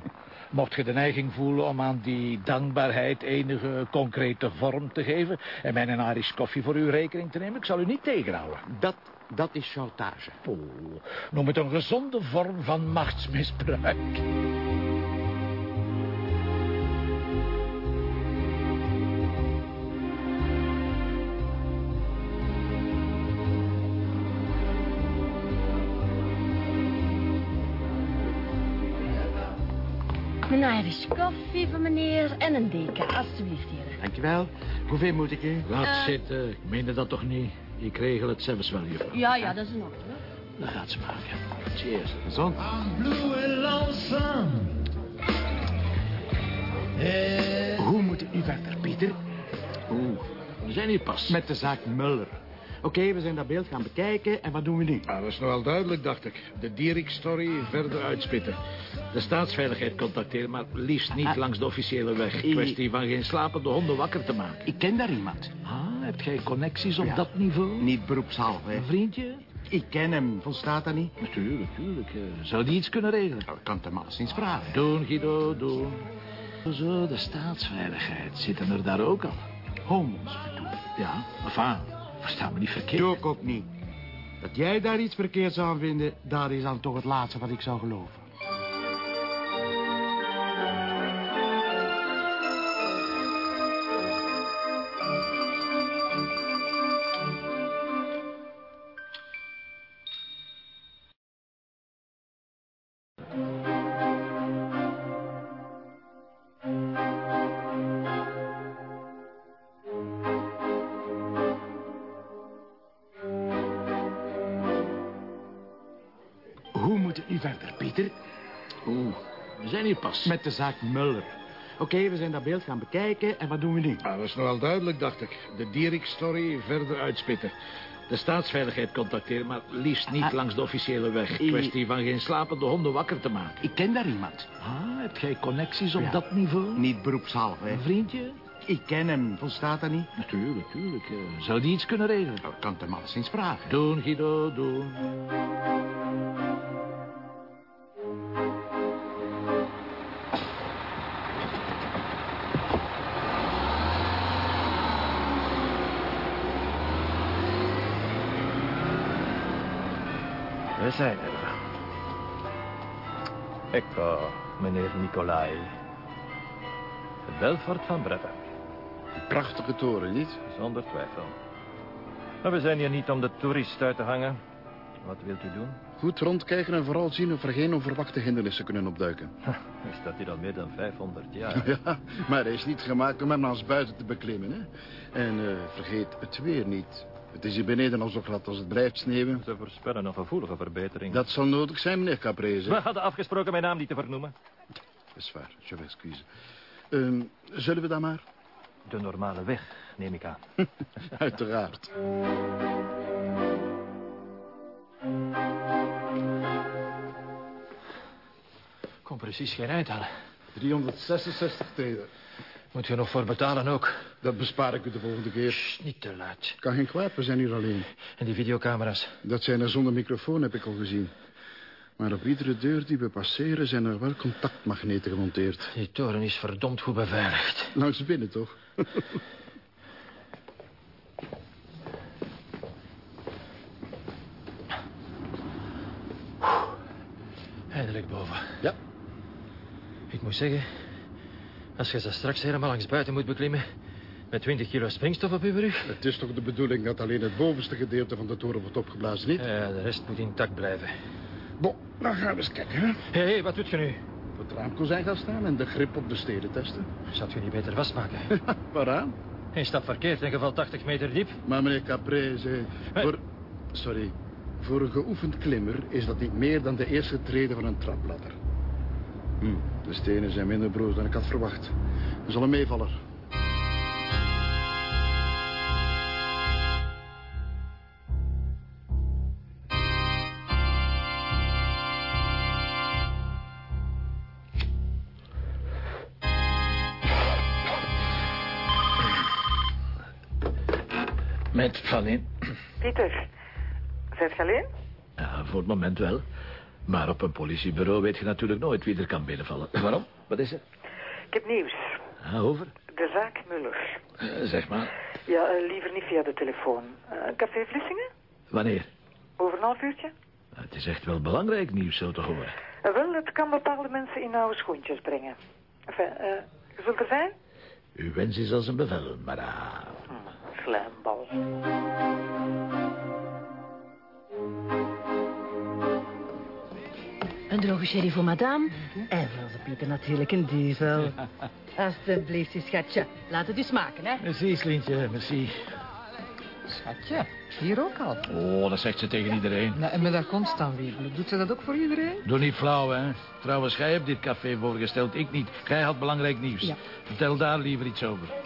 Mocht je de neiging voelen om aan die dankbaarheid enige concrete vorm te geven... en mij een Irish koffie voor uw rekening te nemen, ik zal u niet tegenhouden. Dat, dat is chantage. Oh, noem het een gezonde vorm van machtsmisbruik. Irish koffie voor meneer en een deken, alstublieft, heren. Dankjewel. Hoeveel moet ik u? Laat Eh. zitten, ik meende dat toch niet. Ik regel het zelfs wel, juffrouw. Ja, ja, dat is in orde. Dan gaat ze maar, ja. Cheers. Gezond. Hoe moet het nu verder, Pieter? Oeh, we zijn hier pas. Met de zaak Muller. Oké, we zijn dat beeld gaan bekijken en wat doen we nu? Ah, dat is nogal duidelijk, dacht ik. De Dierik-story verder uitspitten. De staatsveiligheid contacteren, maar liefst niet Ah. langs de officiële weg. Ik- Kwestie van geen slapende honden wakker te maken. Ik ken daar iemand. Ah, heb jij connecties op Ja. dat niveau? Niet beroepshalve. Een vriendje? Ik ken hem. Volstaat dat niet? Natuurlijk, natuurlijk. eh, Zou die iets kunnen regelen? Nou, ik kan het hem alleszins vragen. Doen, Guido, doen. Zo, de staatsveiligheid. Zitten er daar ook al? Homo's. Ja, enfin, versta me niet verkeerd. Doe ook niet. Dat jij daar iets verkeerds aan vinden, dat is dan toch het laatste wat ik zou geloven. Met de zaak Muller. Oké, we zijn dat beeld gaan bekijken en wat doen we nu? Ah, dat is nogal duidelijk, dacht ik. De Dierik-story verder uitspitten. De staatsveiligheid contacteren, maar liefst niet Ah. langs de officiële weg. Ik- Kwestie van geen slapende honden wakker te maken. Ik ken daar iemand. Ah, heb jij connecties op Ja. dat niveau? Niet beroepshalve. hè. Een vriendje? Ik ken hem. Volstaat dat niet? Natuurlijk, natuurlijk. eh, Zou die iets kunnen regelen? Nou, ik kan het hem alleszins vragen. Doen, Guido, doen. We zijn er. Ik, uh, meneer Nicolai. Het Belfort van Brabant. Een prachtige toren, niet? Zonder twijfel. Maar we zijn hier niet om de toerist uit te hangen. Wat wilt u doen? Goed rondkijken en vooral zien of er geen onverwachte hindernissen kunnen opduiken. Hij staat hier al meer dan 500 jaar. Ja, maar hij is niet gemaakt om hem als buiten te beklimmen, hè? En eh, vergeet het weer niet. Het is hier beneden al zo glad als het blijft sneeuwen. Ze voorspellen een gevoelige verbetering. Dat zal nodig zijn, meneer Caprese. We hadden afgesproken mijn naam niet te vernoemen. Dat is waar, je m'excuse. Ehm, zullen we dan maar? De normale weg, neem ik aan. Uiteraard. Kom precies geen eind halen. 366 treden. Moet je nog voor betalen ook? Dat bespaar ik u de volgende keer. Sst, niet te luid. Kan geen kwaad, we zijn hier alleen. En die videocamera's? Dat zijn er zonder microfoon, heb ik al gezien. Maar op iedere deur die we passeren zijn er wel contactmagneten gemonteerd. Die toren is verdomd goed beveiligd. Langs binnen, toch? Eindelijk boven. Ja. Ik moet zeggen, als je ze straks helemaal langs buiten moet beklimmen... met 20 kilo springstof op je rug... Het is toch de bedoeling dat alleen het bovenste gedeelte van de toren wordt opgeblazen, niet? Ja, de rest moet intact blijven. Bon, dan gaan we eens kijken, hè? Hé, hey, wat doet je nu? Het raamkozijn gaan staan en de grip op de steden testen. Zou je niet beter vastmaken? Waaraan? Eén stap verkeerd en geval 80 meter diep. Maar meneer Caprese, voor... Sorry. Voor een geoefend klimmer is dat niet meer dan de eerste trede van een trapladder. Hm, de stenen zijn minder broos dan ik had verwacht. Dat is al een meevaller. Met Fanny. Pieter, zet je alleen? Ja, voor het moment wel. Maar op een politiebureau weet je natuurlijk nooit wie er kan binnenvallen. Waarom? Wat is er? Ik heb nieuws. Ah, over? De zaak Muller. Eh, zeg maar. Ja, eh, liever niet via de telefoon. Eh, café Vlissingen? Wanneer? Over een half uurtje? Het is echt wel belangrijk nieuws zo te horen. Wel, het kan bepaalde mensen in oude schoentjes brengen. Enfin, eh, je zult er zijn? Uw wens is als een bevel, madame. Slijmbal. Een droge sherry voor madame. En voor onze Pieter natuurlijk een diesel. Alsjeblieft, je schatje. Laat het u smaken, hè. Merci, Slientje, merci. Schatje, hier ook al. Oh, dat zegt ze tegen iedereen. Nou, en met dat constant wiebelen, doet ze dat ook voor iedereen? Doe niet flauw, hè. Trouwens, jij hebt dit café voorgesteld, ik niet. Jij had belangrijk nieuws. Ja. Vertel daar liever iets over.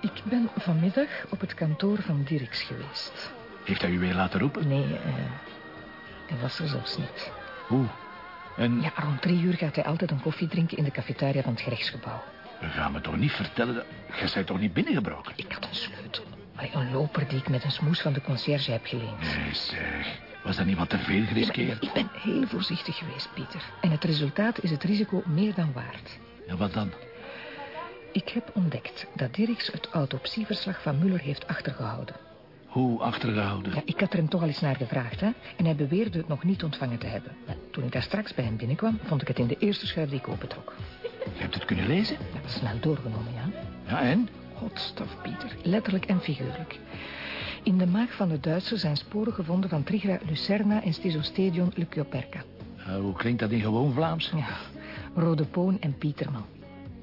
Ik ben vanmiddag op het kantoor van Dirks geweest. Heeft hij u weer laten roepen? Nee, eh, hij was er zelfs niet. Hoe? En Ja, rond drie uur gaat hij altijd een koffie drinken in de cafetaria van het gerechtsgebouw. ga me toch niet vertellen... Dat... Jij bent toch niet binnengebroken? Ik had een sleutel. Een loper die ik met een smoes van de conciërge heb geleend. Nee, zeg. Was dat niet wat te veel geriskeerd? Ik ben heel voorzichtig geweest, Pieter. En het resultaat is het risico meer dan waard. Ja, wat dan? Ik heb ontdekt dat Dirks het autopsieverslag van Muller heeft achtergehouden. Hoe achtergehouden? Ja, ik had er hem toch al eens naar gevraagd, hè? En hij beweerde het nog niet ontvangen te hebben. Toen ik daar straks bij hem binnenkwam, vond ik het in de eerste schuif die ik opentrok. Je hebt het kunnen lezen? Ja, snel doorgenomen, ja. Ja, en? Godstof, Pieter. Letterlijk en figuurlijk. In de maag van de Duitser zijn sporen gevonden van Trigra lucerna en Stizostedion leucoperca. Uh, hoe klinkt dat in gewoon Vlaams? Ja, rode poon en pieterman.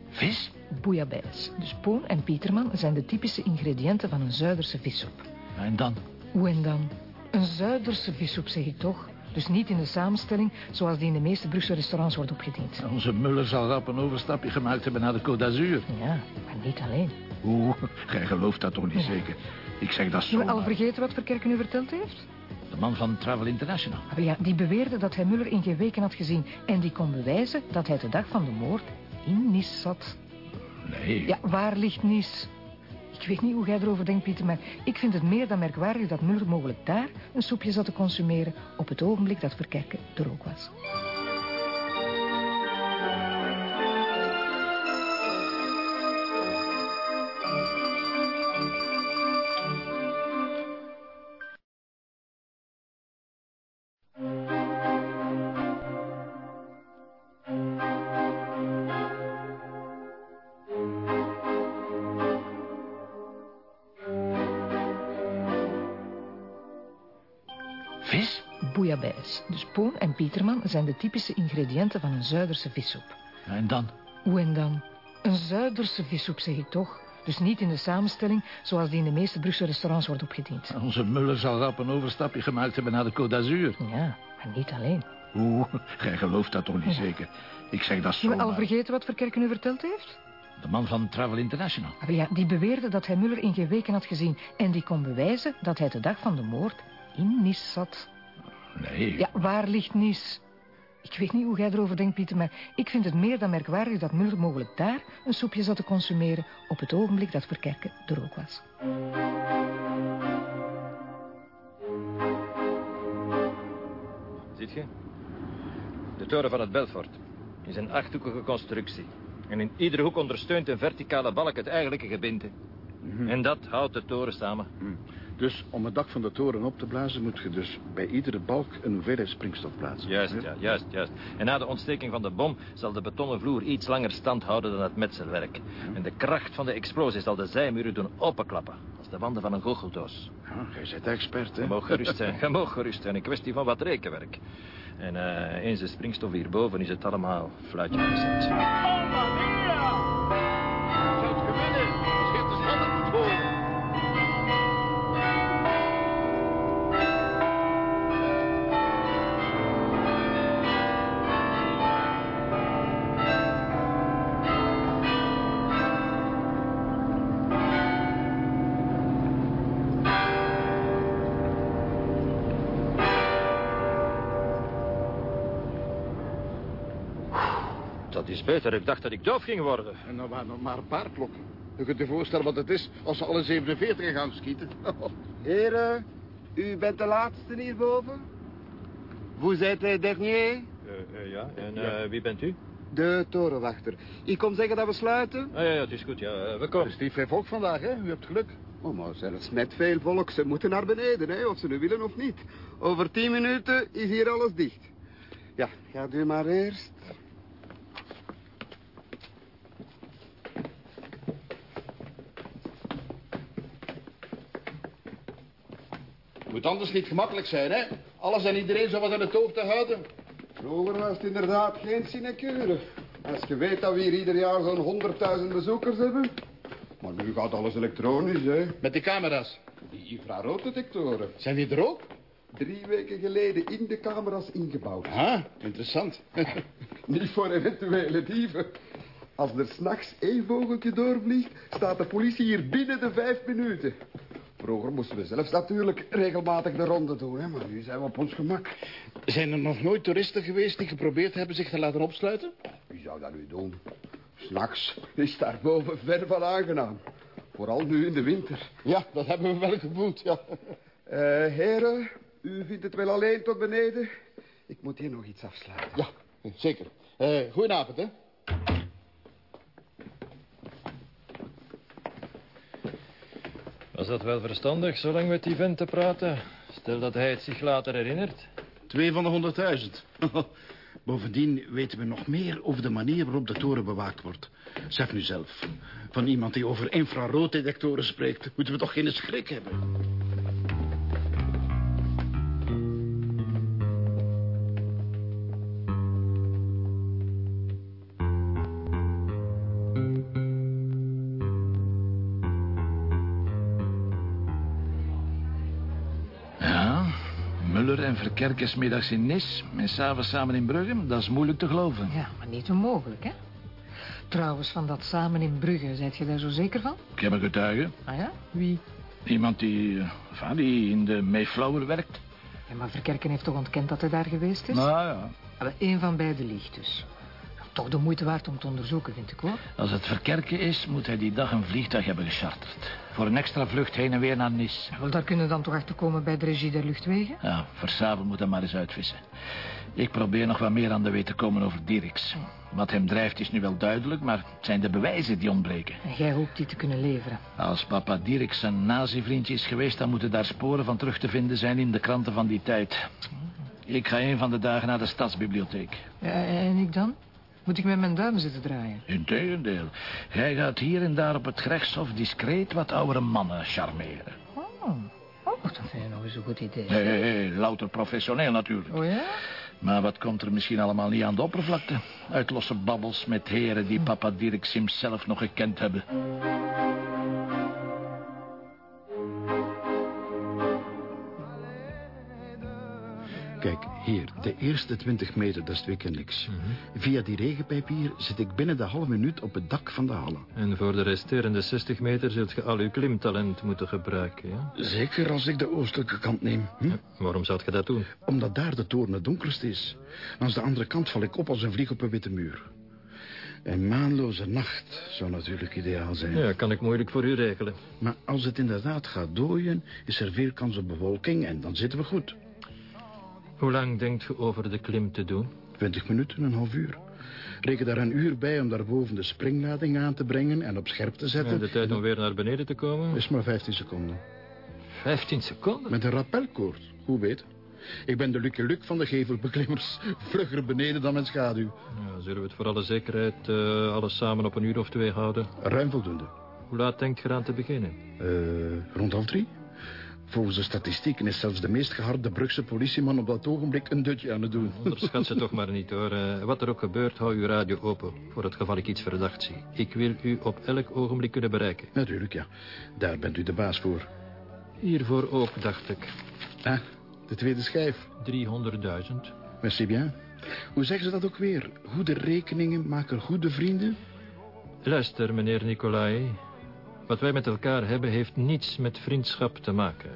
Vis? Bouillabaisse. Dus poon en pieterman zijn de typische ingrediënten van een Zuiderse vissoep. En dan? Hoe en dan? Een Zuiderse vissoep, zeg ik toch? Dus niet in de samenstelling zoals die in de meeste Brugse restaurants wordt opgediend. Onze Muller zal rap een overstapje gemaakt hebben naar de Côte d'Azur. Ja, maar niet alleen. Hoe? Jij gelooft dat toch niet zeker? Ik zeg dat zo. Je al vergeten wat Verkerken u verteld heeft? De man van Travel International. Ah, ja, die beweerde dat hij Muller in geen weken had gezien. En die kon bewijzen dat hij de dag van de moord in Nice zat. Nee. Ja, waar ligt Nice? Ik weet niet hoe jij erover denkt, Pieter, maar ik vind het meer dan merkwaardig dat Muller mogelijk daar een soepje zat te consumeren op het ogenblik dat Verkerken er ook was. Poon en pieterman zijn de typische ingrediënten van een Zuiderse vissoep. En dan? Hoe en dan? Een Zuiderse vissoep, zeg ik toch? Dus niet in de samenstelling zoals die in de meeste Brugse restaurants wordt opgediend. Onze Muller zal rap een overstapje gemaakt hebben naar de Côte d'Azur. Ja, maar niet alleen. Hoe? Jij gelooft dat toch niet zeker? Ik zeg dat zo. Je al vergeten wat Verkerken u verteld heeft? De man van Travel International. Ah, ja, die beweerde dat hij Muller in geen weken had gezien. En die kon bewijzen dat hij de dag van de moord in Nice zat. Nee. Ja, waar ligt Nice? Ik weet niet hoe jij erover denkt, Pieter, maar ik vind het meer dan merkwaardig dat Muller mogelijk daar een soepje zat te consumeren op het ogenblik dat Verkerken er ook was. Ziet je? De toren van het Belfort is een achthoekige constructie. En in iedere hoek ondersteunt een verticale balk het eigenlijke gebinte. En dat houdt de toren samen. Dus om het dak van de toren op te blazen... moet je dus bij iedere balk een hoeveelheid springstof plaatsen. Juist, ja, juist, juist. En na de ontsteking van de bom zal de betonnen vloer iets langer stand houden dan het metselwerk. En de kracht van de explosie zal de zijmuren doen openklappen. Als de wanden van een goocheldoos. Ja, jij bent expert, hè? Je mag gerust zijn, je mag gerust zijn. Een kwestie van wat rekenwerk. En eh, eens de springstof hierboven is het allemaal fluitje gezet. Beter. Ik dacht dat ik doof ging worden. En dan waren nog maar een paar klokken. Je kunt je voorstellen wat het is als ze alle 47 gaan schieten. Heren, u bent de laatste hierboven? Vous êtes le dernier? ja, en eh, wie bent u? De torenwachter. Ik kom zeggen dat we sluiten? Ah, ja, ja, het is goed. Ja, eh, we komen. Er is niet veel volk vandaag, hè? U hebt geluk. Oh, maar zelfs met veel volk, ze moeten naar beneden, hè, of ze nu willen of niet. Over tien minuten is hier alles dicht. Ja, gaat u maar eerst. Moet anders niet gemakkelijk zijn, hè? Alles en iedereen zo wat aan het hoofd te houden. Vroeger was het inderdaad geen sinecure. Als je weet dat we hier ieder jaar zo'n 100.000 bezoekers hebben. Maar nu gaat alles elektronisch, hè. Met die camera's. Die infraroodetectoren. Zijn die er ook? Drie weken geleden in de camera's ingebouwd. Ah, interessant. Niet voor eventuele dieven. Als er s'nachts één vogeltje doorvliegt, staat de politie hier binnen de vijf minuten. Vroeger moesten we zelfs natuurlijk regelmatig de ronde doen, hè, maar nu zijn we op ons gemak. Zijn er nog nooit toeristen geweest die geprobeerd hebben zich te laten opsluiten? Wie zou dat nu doen? S'nachts is daarboven ver van aangenaam. Vooral nu in de winter. Ja, dat hebben we wel gevoeld, ja. Eh, heren, u vindt het wel alleen tot beneden? Ik moet hier nog iets afsluiten. Ja, zeker. Eh goedenavond, hè. Was dat wel verstandig, zo lang met die vent te praten? Stel dat hij het zich later herinnert. Twee van de honderdduizend. Bovendien weten we nog meer over de manier waarop de toren bewaakt wordt. Zeg nu zelf. Van iemand die over infrarooddetectoren spreekt... moeten we toch geen schrik hebben. Verkerk middags in Nis en s'avonds samen in Brugge. Dat is moeilijk te geloven. Ja, maar niet onmogelijk, hè? Trouwens, van dat samen in Brugge, zijt je daar zo zeker van? Ik heb een getuige. Ah ja? Wie? Iemand die, eh, enfin, die in de Mayflower werkt. Ja, maar Verkerken heeft toch ontkend dat hij daar geweest is? Nou ja. Maar één van beiden liegt dus. Toch de moeite waard om te onderzoeken, vind ik hoor. Als het Verkerken is, moet hij die dag een vliegtuig hebben gecharterd. Voor een extra vlucht heen en weer naar Nis. Ja, wel, daar kunnen we dan toch achter komen bij de regie der luchtwegen? Ja, voor s'avonds moet hij maar eens uitvissen. Ik probeer nog wat meer aan de weet te komen over Dirks. Wat hem drijft is nu wel duidelijk, maar het zijn de bewijzen die ontbreken. En jij hoopt die te kunnen leveren. Als papa Dirks een nazi-vriendje is geweest... dan moeten daar sporen van terug te vinden zijn in de kranten van die tijd. Ik ga een van de dagen naar de stadsbibliotheek. Ja, en ik dan? Moet ik met mijn duim zitten draaien? Integendeel. Jij gaat hier en daar op het gerechtshof discreet wat oudere mannen charmeren. Oh, oh dat vind je nog eens een goed idee. Hey, hey, louter professioneel natuurlijk. Oh ja? Maar wat komt er misschien allemaal niet aan de oppervlakte? Uit losse babbels met heren die papa Dirk Sims zelf nog gekend hebben. Kijk, hier, de eerste 20 meter, dat is twee keer niks. Via die regenpijp hier zit ik binnen de halve minuut op het dak van de halle. En voor de resterende 60 meter zult je al uw klimtalent moeten gebruiken, ja? Zeker als ik de oostelijke kant neem. Hm? Waarom zou je dat doen? Omdat daar de toren het donkerst is. Langs de andere kant val ik op als een vlieg op een witte muur. Een maanloze nacht zou natuurlijk ideaal zijn. Ja, kan ik moeilijk voor u regelen. Maar als het inderdaad gaat dooien, is er veel kans op bewolking en dan zitten we goed. Hoe lang denkt u over de klim te doen? Twintig minuten, een half uur. Reken daar een uur bij om daarboven de springlading aan te brengen en op scherp te zetten. En de tijd om weer naar beneden te komen? Is maar 15 seconden. 15 seconden? Met een rappelkoord, hoe weet. Ik ben de Lukke Luk van de gevelbeklimmers. Vlugger beneden dan mijn schaduw. Ja, zullen we het voor alle zekerheid uh, alles samen op een uur of twee houden? Ruim voldoende. Hoe laat denkt je eraan te beginnen? Uh, rond half drie. Volgens de statistieken is zelfs de meest geharde Brugse politieman op dat ogenblik een dutje aan het doen. Onderschat ze toch maar niet hoor. Uh, wat er ook gebeurt, hou uw radio open. Voor het geval ik iets verdacht zie. Ik wil u op elk ogenblik kunnen bereiken. Natuurlijk, ja. Daar bent u de baas voor. Hiervoor ook, dacht ik. Ah, de tweede schijf. 300.000. Merci bien. Hoe zeggen ze dat ook weer? Goede rekeningen maken goede vrienden? Luister, meneer Nicolai. Wat wij met elkaar hebben heeft niets met vriendschap te maken.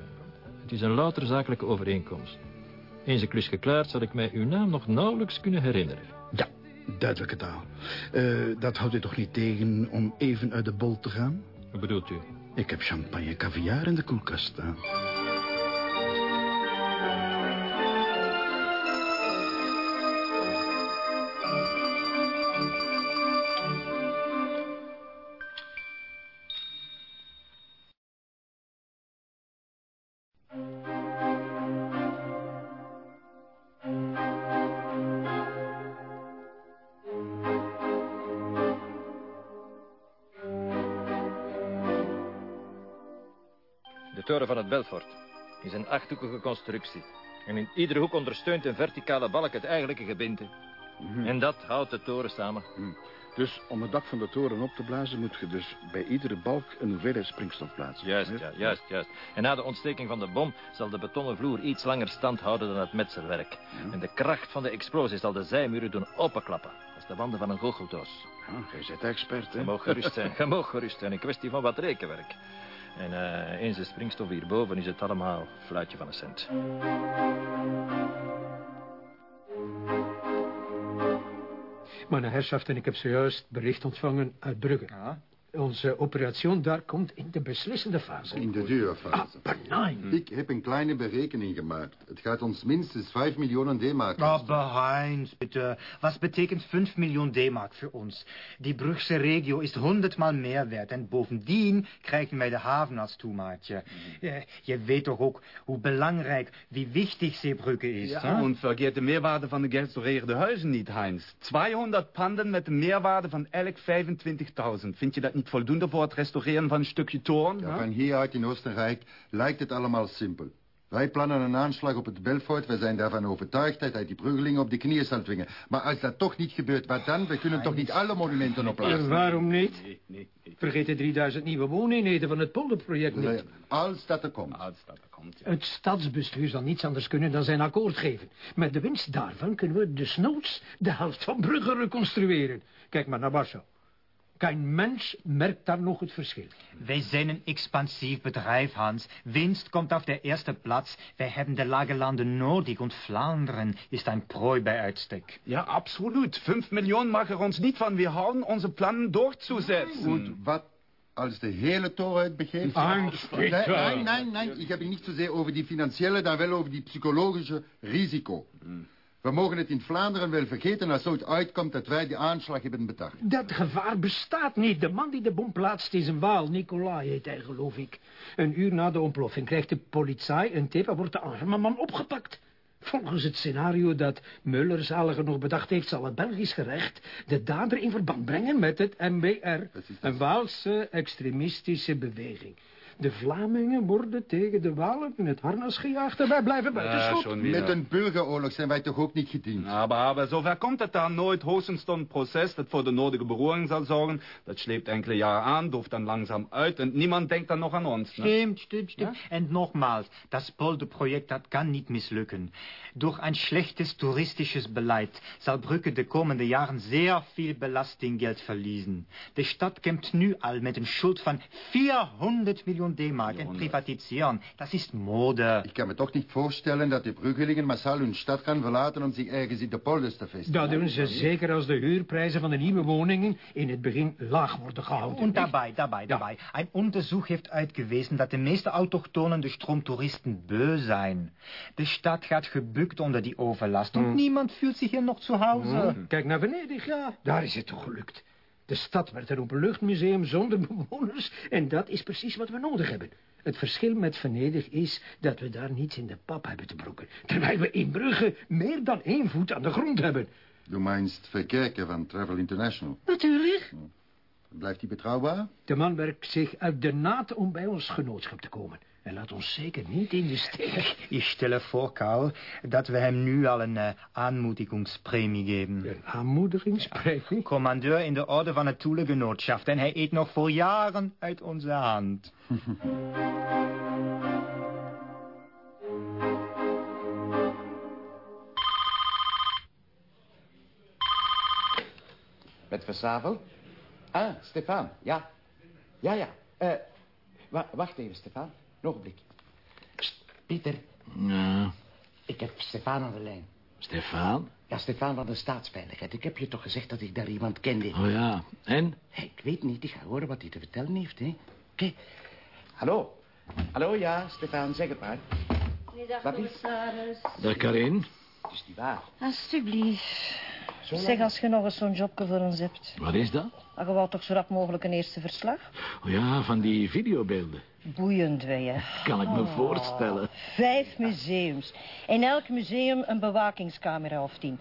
Het is een louter zakelijke overeenkomst. Eens de klus geklaard zal ik mij uw naam nog nauwelijks kunnen herinneren. Ja, duidelijke taal. Uh, dat houdt u toch niet tegen om even uit de bol te gaan? Wat bedoelt u? Ik heb champagne caviar in de koelkast staan. Belfort is een achthoekige constructie. En in iedere hoek ondersteunt een verticale balk het eigenlijke gebinte. Mhm. En dat houdt de toren samen. Dus om het dak van de toren op te blazen... moet je dus bij iedere balk een hoeveelheid springstof plaatsen. Juist, ja, juist, juist. En na de ontsteking van de bom zal de betonnen vloer iets langer stand houden dan het metselwerk. En de kracht van de explosie zal de zijmuren doen openklappen. Als de wanden van een goocheldoos. Ah, jij bent expert, hè? Je mag gerust zijn, je mag gerust zijn. Een kwestie van wat rekenwerk. En uh, eens de springstof hierboven is het allemaal fluitje van een cent. Mijn herschaft en ik heb zojuist bericht ontvangen uit Brugge. Ja? Onze operatie daar komt in de beslissende fase. In de duurfase. Ah, benign. Ik heb een kleine berekening gemaakt. Het gaat ons minstens 5 miljoen D-mark Aber Heinz, bitte. Was betekent 5 miljoen D-mark für uns? Die Brugse regio ist hundertmal meer wert. En bovendien krijgen wij de haven als toemaatje. Je, je weet toch ook hoe belangrijk, wie wichtig Zeebrugge is. Ja, hè? und vergeet de meerwaarde van de gerestaureerde huizen niet, Heinz. 200 panden met een meerwaarde van elk 25.000. Vind je dat niet voldoende voor het restaureren van een stukje toren? Ja, van hieruit in Oostenrijk lijkt het allemaal simpel. Wij plannen een aanslag op het Belfort. We zijn daarvan overtuigd dat hij die bruggelingen op de knieën zal dwingen. Maar als dat toch niet gebeurt, wat dan? We kunnen toch niet alle monumenten En opblazen? waarom niet? Vergeet de 3000 nieuwe wooneenheden van het polderproject niet. Nee, Als dat er komt. Als dat er komt, Het stadsbestuur zal niets anders kunnen dan zijn akkoord geven. Met de winst daarvan kunnen we desnoods de helft van Brugge reconstrueren. Kijk maar naar Warschau. Geen mens merkt daar nog het verschil. Wij zijn een expansief bedrijf, Hans. Winst komt auf der eerste plaats. Wij hebben de Lagerlanden nodig en Vlaanderen is een prooi bij uitstek. Ja, absoluut. 5 miljoen mag er ons niet van weerhouden onze plannen doorzusetzen. Goed, wat als de hele toren het begeeft? Angst, Nee, nee, nee, nee. Ik heb het niet zozeer over die financiële, dan wel over die psychologische risico. We mogen het in Vlaanderen wel vergeten als zoiets uitkomt dat wij die aanslag hebben bedacht. Dat gevaar bestaat niet. De man die de bom plaatst is een Waal. Nicolai heet hij, geloof ik. Een uur na de ontploffing krijgt de politie een tip en wordt de arme man opgepakt. Volgens het scenario dat Muller nog bedacht heeft... zal het Belgisch gerecht de dader in verband brengen met het MBR. Een Waalse extremistische beweging. De Vlamingen worden tegen de Walen in het harnas gejaagd... en wij blijven buiten schot. Met een burgeroorlog zijn wij toch ook niet gediend? Aber, aber zover komt het dan nooit. Hoogstens een proces dat voor de nodige beroering zal zorgen. Dat sleept enkele jaren aan, dooft dan langzaam uit... en niemand denkt dan nog aan ons. ne? Stimmt, stimmt, stimmt. En nogmaals, das Polderproject dat kan niet mislukken. Door een schlechtes toeristisches beleid Brugge de komende jaren zeer veel belastinggeld verliezen. De stad kämpft nu al met een schuld van 400 miljoen Million D-Mark en privatisieren. Dat is mode. Ik kan me toch niet voorstellen dat de bruggelingen massaal hun stad gaan verlaten om zich ergens in de polders te vestigen. Dat doen ze zeker als de huurprijzen van de nieuwe woningen in het begin laag worden gehouden. Und dabei, dabei, dabei. Ein Untersuch heeft uitgewezen dat de meeste Autochtonen de Stroomtouristen beu zijn. De stad gaat gebukt onder die overlast. Und niemand fühlt zich hier nog zu Hause. Hm. Kijk naar Venedig, ja. Daar is het toch gelukt. De stad werd een openluchtmuseum zonder bewoners. En dat is precies wat we nodig hebben. Het verschil met Venedig is dat we daar niets in de pap hebben te broeken. Terwijl we in Brugge meer dan één voet aan de grond hebben. Du meinst Verkerken van Travel International. Natuurlijk. Blijft die betrouwbaar? De man werkt zich uit de naad om bij ons genootschap te komen. En laat ons zeker niet in de steek. Ik stel voor, Karl, dat we hem nu al een uh, aanmoedigingspremie geven. Een aanmoedigingspremie? Commandeur in de orde van het Toelengenootschap. En hij eet nog voor jaren uit onze hand. Met Versavel? Ah, Stefan, ja. Ja, ja. Eh, wa wacht even, Stefan. Nog een blik. Psst, Pieter. Ja. Ik heb Stefan aan de lijn. Stefan? Ja, Stefan van de Staatsveiligheid. Ik heb je toch gezegd dat ik daar iemand kende? Oh ja, en? Ik weet niet, ik ga horen wat hij te vertellen heeft, hè. Oké. Hallo. Hallo, ja, Stefan, zeg het maar. Goeiedag, commissaris. Dag Karin. Het is niet waar. Alsjeblieft. Zeg, als je nog eens zo'n jobje voor ons hebt. Wat is dat? Dan wou toch zo rap mogelijk een eerste verslag? Oh ja, van die videobeelden. Boeiend, wij, hè. Kan ik me Oh. voorstellen. Vijf museums. In elk museum een bewakingscamera of tien.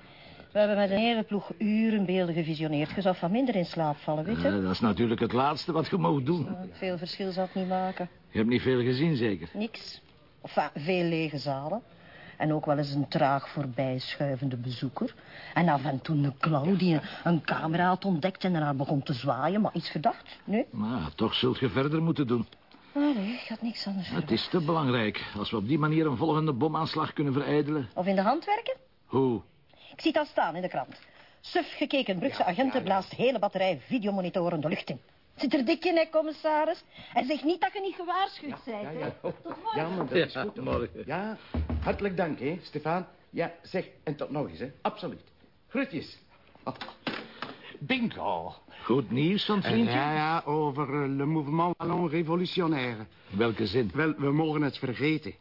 We hebben met een hele ploeg uren beelden gevisioneerd. Je zou van minder in slaap vallen, weet je? Ja, dat is natuurlijk het laatste wat je mag doen. Veel verschil zal het niet maken. Je hebt niet veel gezien, zeker? Niks. Enfin, veel lege zalen. En ook wel eens een traag voorbijschuivende bezoeker. En af en toe een klauw die een, een camera had ontdekt en daarna begon te zwaaien. Maar iets gedacht? Nee? Maar toch zult je verder moeten doen. Ah, nee, ik had niks anders Het is te belangrijk. Als we op die manier een volgende bomaanslag kunnen verijdelen. Of in de hand werken? Hoe? Ik zie het al staan in de krant. Suf gekeken Brugse agenten blaast hele batterij videomonitoren de lucht in. Zit er dik in, hè, commissaris? En zeg niet dat je niet gewaarschuwd bent, Ja, hè? ja. Tot morgen. Ja, maar dat is Ja, goed. hoor. morgen. Ja, hartelijk dank, hè, Stefan. Ja, zeg, en tot nog eens, hè. Absoluut. Groetjes. Bingo. Goed nieuws van Eh, vriendje? Ja, ja, over eh, le mouvement ballon révolutionnaire. Welke zin? Wel, we mogen het vergeten.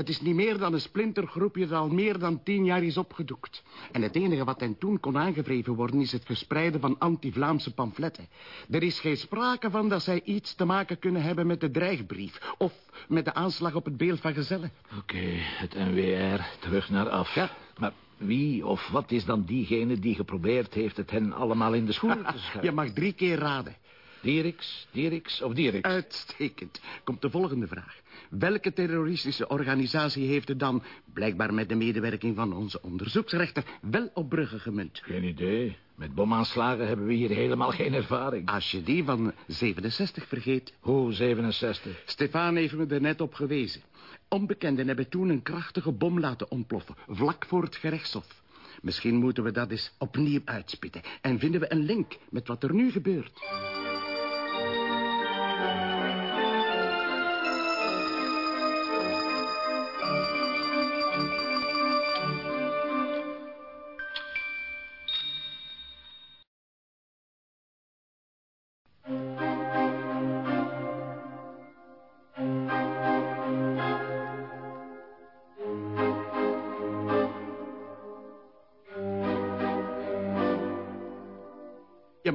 Het is niet meer dan een splintergroepje dat al meer dan tien jaar is opgedoekt. En het enige wat hen toen kon aangevreven worden... is het verspreiden van anti-Vlaamse pamfletten. Er is geen sprake van dat zij iets te maken kunnen hebben met de dreigbrief... of met de aanslag op het beeld van Gezellen. Oké, het NWR, terug naar af. Ja. Maar wie of wat is dan diegene die geprobeerd heeft het hen allemaal in de schoenen te schuiven? Je mag drie keer raden. Dierix, Dierix of Dierix? Uitstekend. Komt de volgende vraag. Welke terroristische organisatie heeft het dan, blijkbaar met de medewerking van onze onderzoeksrechter, wel op Brugge gemunt? Geen idee. Met bomaanslagen hebben we hier helemaal geen ervaring. Als je die van 67 vergeet. Hoe 67? Stefan heeft me er net op gewezen. Onbekenden hebben toen een krachtige bom laten ontploffen, vlak voor het gerechtshof. Misschien moeten we dat eens opnieuw uitspitten. En vinden we een link met wat er nu gebeurt.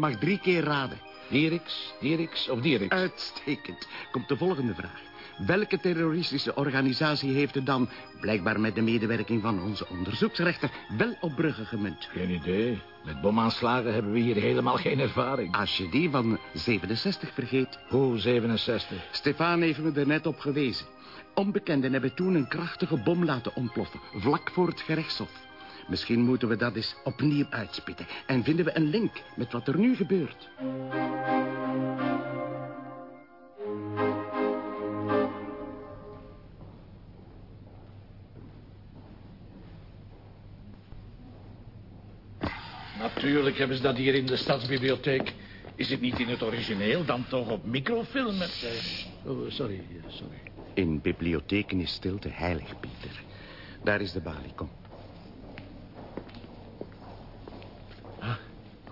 Mag drie keer raden. Dierix, Dierix of Dierix? Uitstekend. Komt de volgende vraag. Welke terroristische organisatie heeft het dan, blijkbaar met de medewerking van onze onderzoeksrechter, wel op Brugge gemunt? Geen idee. Met bomaanslagen hebben we hier helemaal geen ervaring. Als je die van 67 vergeet. Hoe 67? Stefan heeft me er net op gewezen. Onbekenden hebben toen een krachtige bom laten ontploffen, vlak voor het gerechtshof. Misschien moeten we dat eens opnieuw uitspitten. En vinden we een link met wat er nu gebeurt. Natuurlijk hebben ze dat hier in de stadsbibliotheek. Is het niet in het origineel, dan toch op microfilm? Met... Oh, sorry, sorry. In bibliotheken is stilte heilig, Pieter. Daar is de balie, kom. Ah,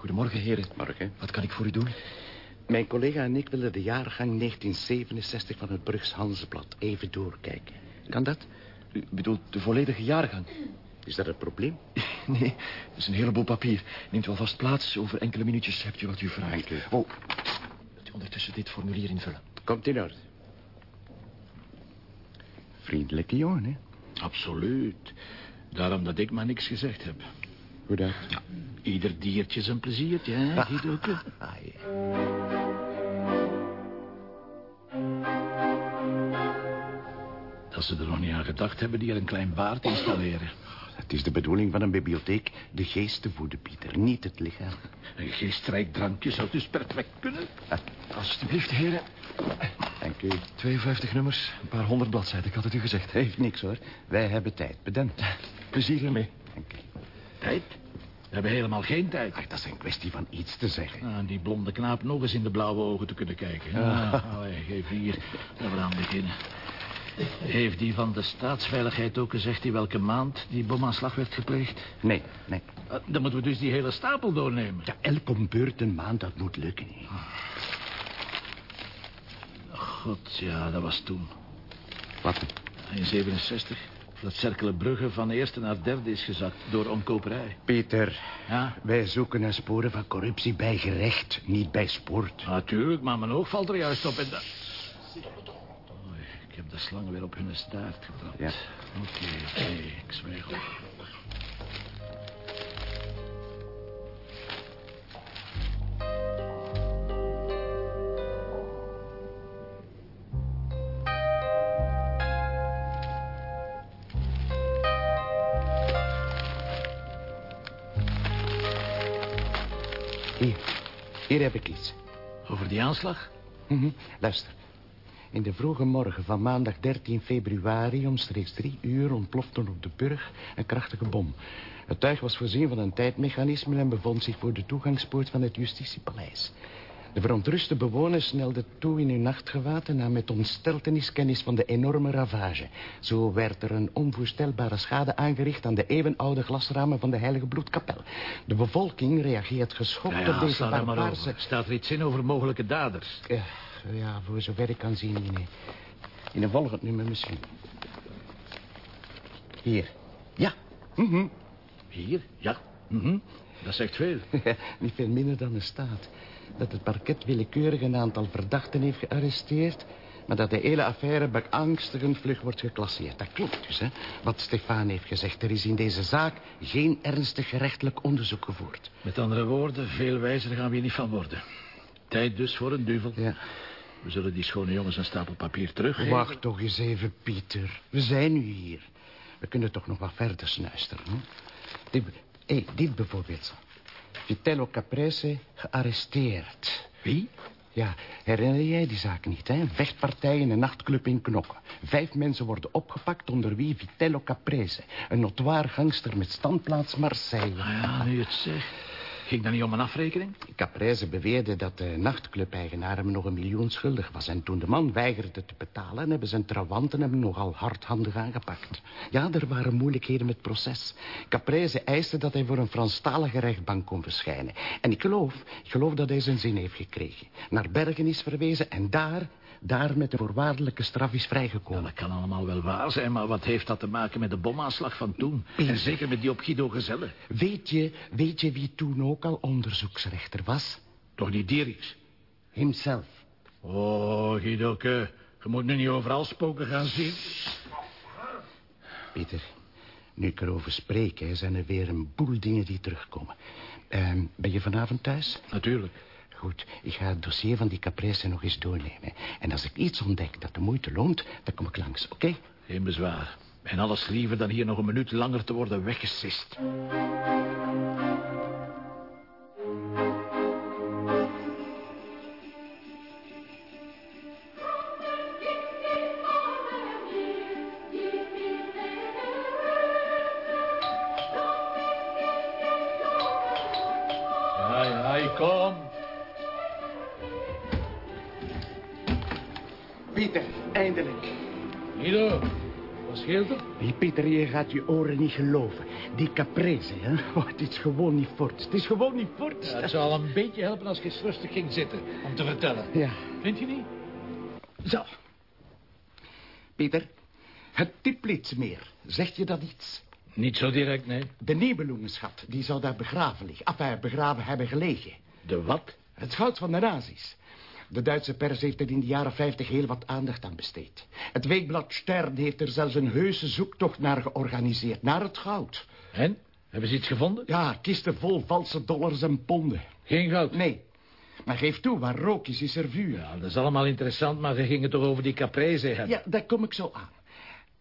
goedemorgen, heren. Morgen. Wat kan ik voor u doen? Mijn collega en ik willen de jaargang 1967 van het Brugs Hanseblad even doorkijken. Kan dat? U bedoelt de volledige jaargang? Is dat een probleem? Nee, het is een heleboel papier. Neemt wel vast plaats. Over enkele minuutjes hebt u wat u vraagt. Dank u. Oh, wilt u ondertussen dit formulier invullen? Komt in orde. Vriendelijke jongen, hè? Absoluut. Daarom dat ik maar niks gezegd heb. Hoe dat? Ja, ieder diertje zijn pleziertje, hè, Guidoke? Dat ze er nog niet aan gedacht hebben die er een klein baard installeren. Het is de bedoeling van een bibliotheek de geest te voeden, Pieter, niet het lichaam. Een geestrijk drankje zou dus perfect kunnen. Alsjeblieft, heren. Dank u. 52 nummers, een paar honderd bladzijden, ik had het u gezegd. Heeft niks, hoor. Wij hebben tijd. Bedankt. Plezier ermee. Dank u. Tijd? We hebben helemaal geen tijd. Ach, dat is een kwestie van iets te zeggen. Ah, die blonde knaap nog eens in de blauwe ogen te kunnen kijken. Ah. Ah, allee, geef hier. Laten we aan beginnen. Heeft die van de staatsveiligheid ook gezegd in welke maand die bomaanslag werd gepleegd? Nee, nee. Ah, Dan moeten we dus die hele stapel doornemen. Ja, elk om beurt een maand, dat moet lukken. hè. God, ja, dat was toen. Wat? In 67. Dat Cerkelen Brugge van eerste naar derde is gezakt door omkoperij. Peter, Ja? wij zoeken naar sporen van corruptie bij gerecht, niet bij sport. Natuurlijk, maar mijn oog valt er juist op en dat... Oei, ik heb de slangen weer op hun staart getrapt. Ja. Oké, oké, ik zwijg op. hier heb ik iets. Over die aanslag? Mhm. Luister. In de vroege morgen van maandag 13 februari... omstreeks drie uur ontplofte op de burg een krachtige bom. Het tuig was voorzien van een tijdmechanisme... en bevond zich voor de toegangspoort van het justitiepaleis. De verontruste bewoners snelden toe in hun nachtgewaad... en namen met ontsteltenis kennis van de enorme ravage. Zo werd er een onvoorstelbare schade aangericht... aan de eeuwenoude glasramen van de Heilige Bloedkapel. De bevolking reageert geschokt Ja, op deze barbaarse... Staat er iets in over mogelijke daders? Ja, ja, voor zover ik kan zien, meneer. In een volgend nummer misschien. Hier. Ja. Mhm. Hier? Ja. Mhm. Dat zegt veel. Niet veel minder dan er staat. Dat het parket willekeurig een aantal verdachten heeft gearresteerd... maar dat de hele affaire beangstigend vlug wordt geclasseerd. Dat klopt dus, hè. Wat Stefan heeft gezegd. Er is in deze zaak geen ernstig gerechtelijk onderzoek gevoerd. Met andere woorden, veel wijzer gaan we hier niet van worden. Tijd dus voor een duvel. Ja. We zullen die schone jongens een stapel papier teruggeven. Wacht toch eens even, Pieter. We zijn nu hier. We kunnen toch nog wat verder snuisteren, hè? Dit, hey, dit bijvoorbeeld. Vitello Caprese gearresteerd. Wie? Ja, herinner jij die zaak niet, hè? Vechtpartij in een nachtclub in Knokken. Vijf mensen worden opgepakt, onder wie Vitello Caprese. Een notoire gangster met standplaats Marseille. Ah ja, nu je het zegt. Ging dat niet om een afrekening? Caprese beweerde dat de nachtclub-eigenaar hem nog een miljoen schuldig was. En toen de man weigerde te betalen... hebben zijn trawanten hem nogal hardhandig aangepakt. Ja, er waren moeilijkheden met het proces. Caprese eiste dat hij voor een Franstalige rechtbank kon verschijnen. En ik geloof, ik geloof dat hij zijn zin heeft gekregen. Naar Bergen is verwezen en daar... daar met een voorwaardelijke straf is vrijgekomen. Dat kan allemaal wel waar zijn, maar wat heeft dat te maken met de bomaanslag van toen? En zeker met die op Guido Gezelle. Weet je, weet je wie toen ook al onderzoeksrechter was? Toch niet Dierix? Himself. Oh, Guidoke, je moet nu niet overal spoken gaan zien. Pieter, nu ik erover spreek, hè, zijn er weer een boel dingen die terugkomen. Ehm, ben je vanavond thuis? Natuurlijk. Goed, ik ga het dossier van die caprese nog eens doornemen. En als ik iets ontdek dat de moeite loont, dan kom ik langs, oké? Geen bezwaar. En alles liever dan hier nog een minuut langer te worden weggesist. Er? Pieter, je gaat je oren niet geloven. Die caprese, hè? Oh, het is gewoon niet fort. Het is gewoon niet fort. Ja, het zou al een beetje helpen als je eens rustig ging zitten om te vertellen. Ja. Vind je niet? Zo. Pieter, het Tiplitsmeer, zegt je dat iets? Niet zo direct, nee. De Nibelungenschat, die zou daar begraven liggen. Enfin, begraven hebben gelegen. De wat? Het goud van de nazi's. De Duitse pers heeft er in de jaren 50 heel wat aandacht aan besteed. Het weekblad Stern heeft er zelfs een heuse zoektocht naar georganiseerd. Naar het goud. En? Hebben ze iets gevonden? Ja, kisten vol valse dollars en ponden. Geen goud? Nee. Maar geef toe, waar rook is, is er vuur. Ja, dat is allemaal interessant, maar we gingen toch over die caprese hebben. Ja, daar kom ik zo aan.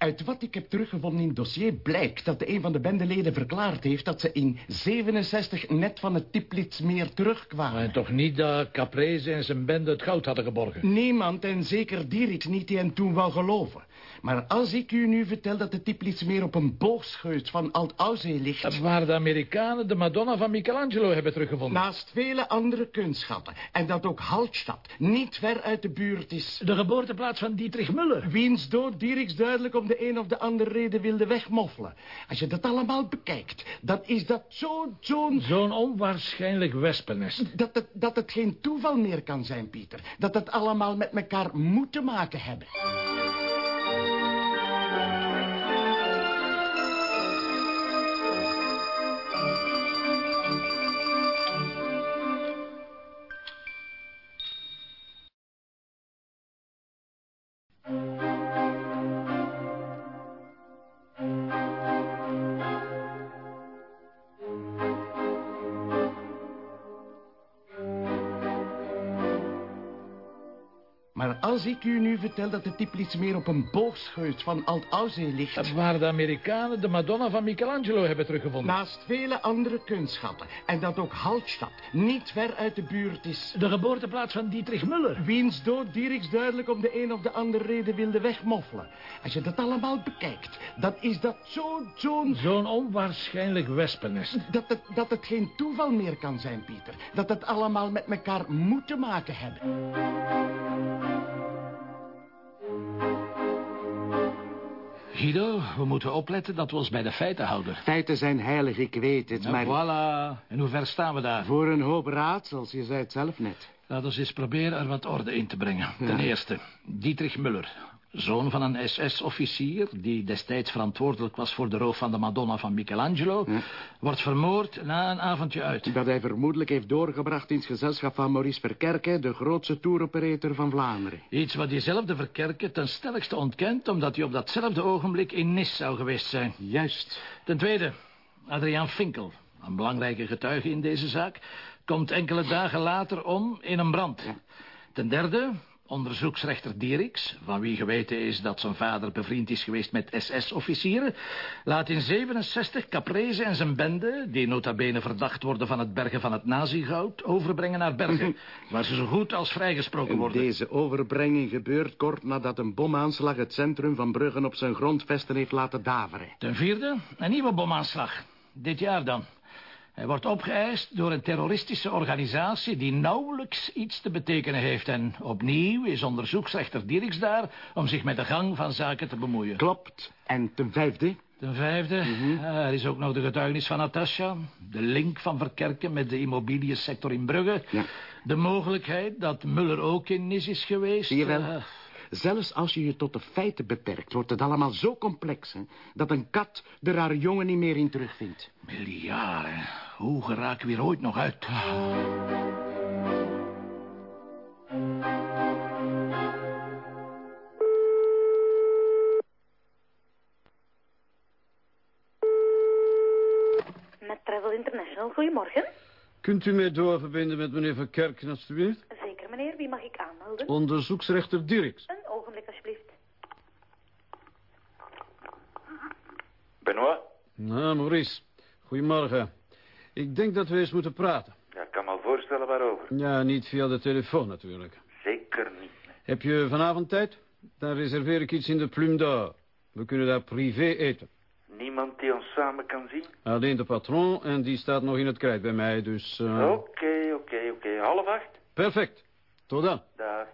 Uit wat ik heb teruggevonden in het dossier blijkt dat de een van de bendeleden verklaard heeft dat ze in 67 net van het Tiplitsmeer terugkwamen. En toch niet dat Caprese en zijn bende het goud hadden geborgen? Niemand en zeker Dierix niet die hen toen wou geloven. Maar als ik u nu vertel dat de Tiplitsmeer op een boogscheut van Alt-Aussee ligt... Dat waar de Amerikanen de Madonna van Michelangelo hebben teruggevonden. Naast vele andere kunstschatten. En dat ook Haltstad niet ver uit de buurt is. De geboorteplaats van Dietrich Muller. Wiens dood Dierix duidelijk om de een of de andere reden wilde wegmoffelen. Als je dat allemaal bekijkt, dan is dat zo'n... Zo'n zo'n onwaarschijnlijk wespennest. Dat het, dat het geen toeval meer kan zijn, Pieter. Dat het allemaal met elkaar moet te maken hebben. Als ik u nu vertel dat de Tiplitsmeer op een boogscheut van Alt-Aussee ligt... Dat waar de Amerikanen de Madonna van Michelangelo hebben teruggevonden. Naast vele andere kunstschatten. En dat ook Haltstad niet ver uit de buurt is. De geboorteplaats van Dietrich Muller. Wiens dood Dierix duidelijk om de een of de andere reden wilde wegmoffelen. Als je dat allemaal bekijkt, dan is dat zo'n... Zo'n zo'n onwaarschijnlijk wespennest. Dat het, dat het geen toeval meer kan zijn, Pieter. Dat het allemaal met elkaar moet te maken hebben. Guido, we moeten opletten dat we ons bij de feiten houden. Feiten zijn heilig, ik weet het, Nou, maar... voilà. En hoe ver staan we daar? Voor een hoop raadsels, je zei het zelf net. Laten we eens proberen er wat orde in te brengen. Ten eerste, Dietrich Muller. Zoon van een SS-officier die destijds verantwoordelijk was voor de roof van de Madonna van Michelangelo... wordt vermoord na een avondje uit. Dat hij vermoedelijk heeft doorgebracht in het gezelschap van Maurice Verkerke... de grootste touroperator van Vlaanderen. Iets wat diezelfde Verkerke ten stelligste ontkent... omdat hij op datzelfde ogenblik in Nis zou geweest zijn. Juist. Ten tweede, Adriaan Finkel, een belangrijke getuige in deze zaak... komt enkele dagen later om in een brand. Ten derde, onderzoeksrechter Dierix... van wie geweten is dat zijn vader bevriend is geweest met SS-officieren... laat in 67 Caprese en zijn bende... die nota bene verdacht worden van het bergen van het nazigoud... overbrengen naar Bergen, waar ze zo goed als vrijgesproken En worden. deze overbrenging gebeurt kort nadat een bomaanslag... het centrum van Bruggen op zijn grondvesten heeft laten daveren. Ten vierde, een nieuwe bomaanslag. Dit jaar dan. Hij wordt opgeëist door een terroristische organisatie... die nauwelijks iets te betekenen heeft. En opnieuw is onderzoeksrechter Dierks daar... om zich met de gang van zaken te bemoeien. Klopt. En ten vijfde? Ten vijfde, ja, er is ook nog de getuigenis van Natasja. De link van Verkerken met de immobiliënsector in Brugge. De mogelijkheid dat Muller ook in Nis is geweest. Zie je wel? Eh, Zelfs als je je tot de feiten beperkt, wordt het allemaal zo complex... Hè, dat een kat er haar jongen niet meer in terugvindt. Miljarden. Hoe geraken we er ooit nog uit? Met Travel International, goedemorgen. Kunt u mij doorverbinden met meneer Van Kerken, alstublieft? Zeker, meneer. Wie mag ik aanmelden? Onderzoeksrechter Dirks. Een ogenblik, alsjeblieft. Benoit? Nou, Maurice. Goedemorgen. Ik denk dat we eens moeten praten. Ja, ik kan me voorstellen waarover. Ja, niet via de telefoon natuurlijk. Zeker niet. Heb je vanavond tijd? Dan reserveer ik iets in de Plume d'Or. We kunnen daar privé eten. Niemand die ons samen kan zien? Alleen de patron en die staat nog in het krijt bij mij, dus... eh, Oké, oké, oké. Half acht? Perfect. Tot dan. Daar.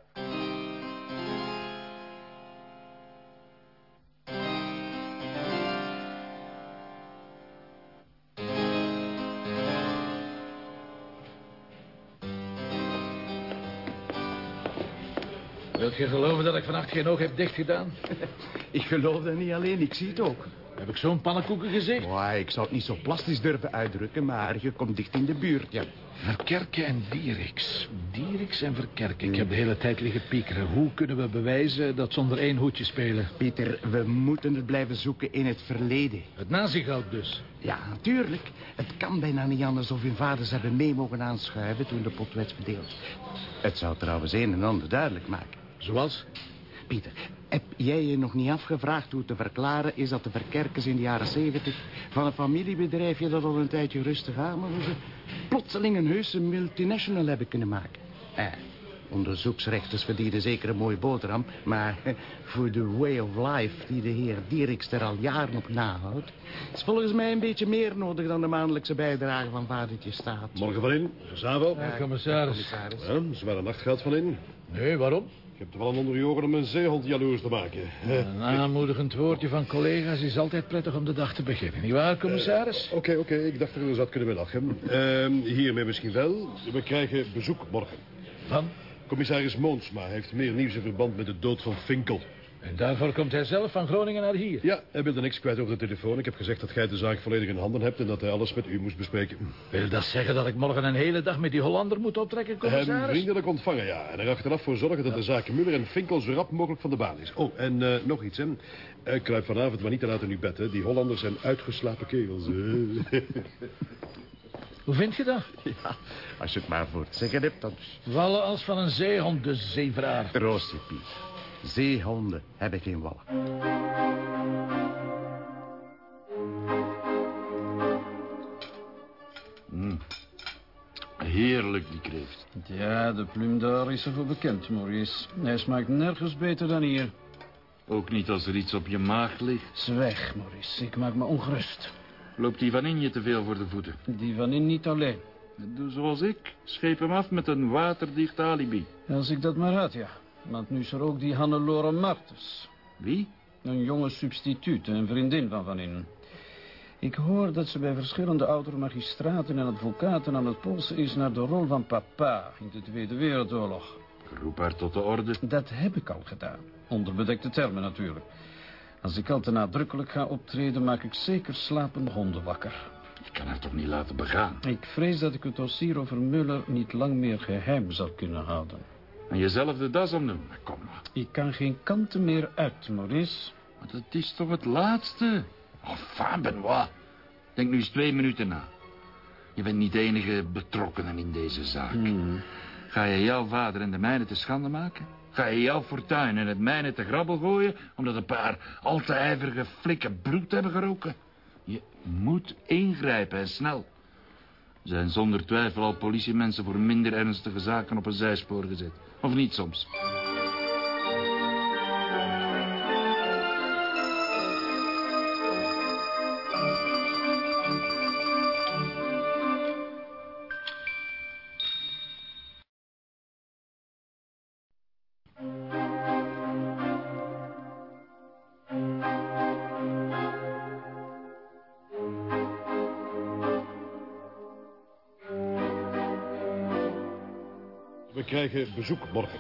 Je geloven dat ik vannacht geen oog heb dichtgedaan? Ik geloof dat niet alleen, ik zie het ook. Heb ik zo'n pannenkoeken gezegd? Oh, ik zou het niet zo plastisch durven uitdrukken, maar je komt dicht in de buurt, ja. Verkerken en Dierix. Dierix en Verkerken. Ik heb de hele tijd liggen piekeren. Hoe kunnen we bewijzen dat zonder één hoedje spelen? Pieter, we moeten het blijven zoeken in het verleden. Het nazigoud dus? Ja, natuurlijk. Het kan bijna niet anders of hun vaders hebben mee mogen aanschuiven toen de pot werd verdeeld. Het zou trouwens een en ander duidelijk maken. Zoals? Pieter, heb jij je nog niet afgevraagd hoe te verklaren is dat de verkerkers in de jaren zeventig van een familiebedrijfje dat al een tijdje rustig ze plotseling een heuse multinational hebben kunnen maken? Eh, onderzoeksrechters verdienen zeker een mooie boterham, maar voor de way of life die de heer Dierix er al jaren op nahoudt, is volgens mij een beetje meer nodig dan de maandelijkse bijdrage van vadertje staat. Morgen van in, Zavo. Ja, commissaris. commissaris. Ja, zware nachtgeld van in. Nee, waarom? Je hebt wel een onder je om een zeehond jaloers te maken. Een aanmoedigend woordje van collega's is altijd prettig om de dag te beginnen. Niet waar, commissaris? Oké, oké. Ik dacht dat we zat kunnen we lachen. Uh, hiermee misschien wel. We krijgen bezoek morgen. Van? Commissaris Moonsma heeft meer nieuws in verband met de dood van Finkel. En daarvoor komt hij zelf van Groningen naar hier? Ja, hij wilde niks kwijt over de telefoon. Ik heb gezegd dat gij de zaak volledig in handen hebt... en dat hij alles met u moest bespreken. Wil dat zeggen dat ik morgen een hele dag met die Hollander moet optrekken, commissaris? Hem vriendelijk ontvangen, ja. En er achteraf voor zorgen dat de zaak Muller en Finkel zo rap mogelijk van de baan is. Oh, en uh, nog iets, hè. Uh, kruip vanavond maar niet te laat in uw bed, hè. Die Hollanders zijn uitgeslapen kegels. Hoe vind je dat? Ja, als je het maar voor het zeggen hebt, dan... Wallen als van een zeehond, dus zeevraar. Troost je, Piet. Zeehonden hebben geen wallen. Mm. Heerlijk, die kreeft. Ja, de pluim daar is ervoor bekend, Maurice. Hij smaakt nergens beter dan hier. Ook niet als er iets op je maag ligt. Zwijg, Maurice. Ik maak me ongerust. Loopt die van in je te veel voor de voeten? Die van in niet alleen. Doe zoals ik. Scheep hem af met een waterdicht alibi. Als ik dat maar had, ja. Want nu is er ook die Hannelore Martens. Wie? Een jonge substituut, een vriendin van Van In. Ik hoor dat ze bij verschillende oudere magistraten en advocaten aan het polsen is naar de rol van papa in de Tweede Wereldoorlog. Roep haar tot de orde. Dat heb ik al gedaan. Onder bedekte termen natuurlijk. Als ik al te nadrukkelijk ga optreden, maak ik zeker slapende honden wakker. Je kan haar toch niet laten begaan? Ik vrees dat ik het dossier over Muller niet lang meer geheim zal kunnen houden. En jezelf de das omdoen? Kom maar. Ik kan geen kanten meer uit, Maurice. Maar dat is toch het laatste? Enfin, Benoit. Denk nu eens twee minuten na. Je bent niet de enige betrokkenen in deze zaak. Hmm. Ga je jouw vader en de mijne te schande maken? Ga je jouw fortuin en het mijne te grabbel gooien... omdat een paar al te ijverige flikken broed hebben geroken? Je moet ingrijpen en snel. Zijn zonder twijfel al politiemensen voor minder ernstige zaken op een zijspoor gezet. Of niet soms? Krijgen bezoek morgen.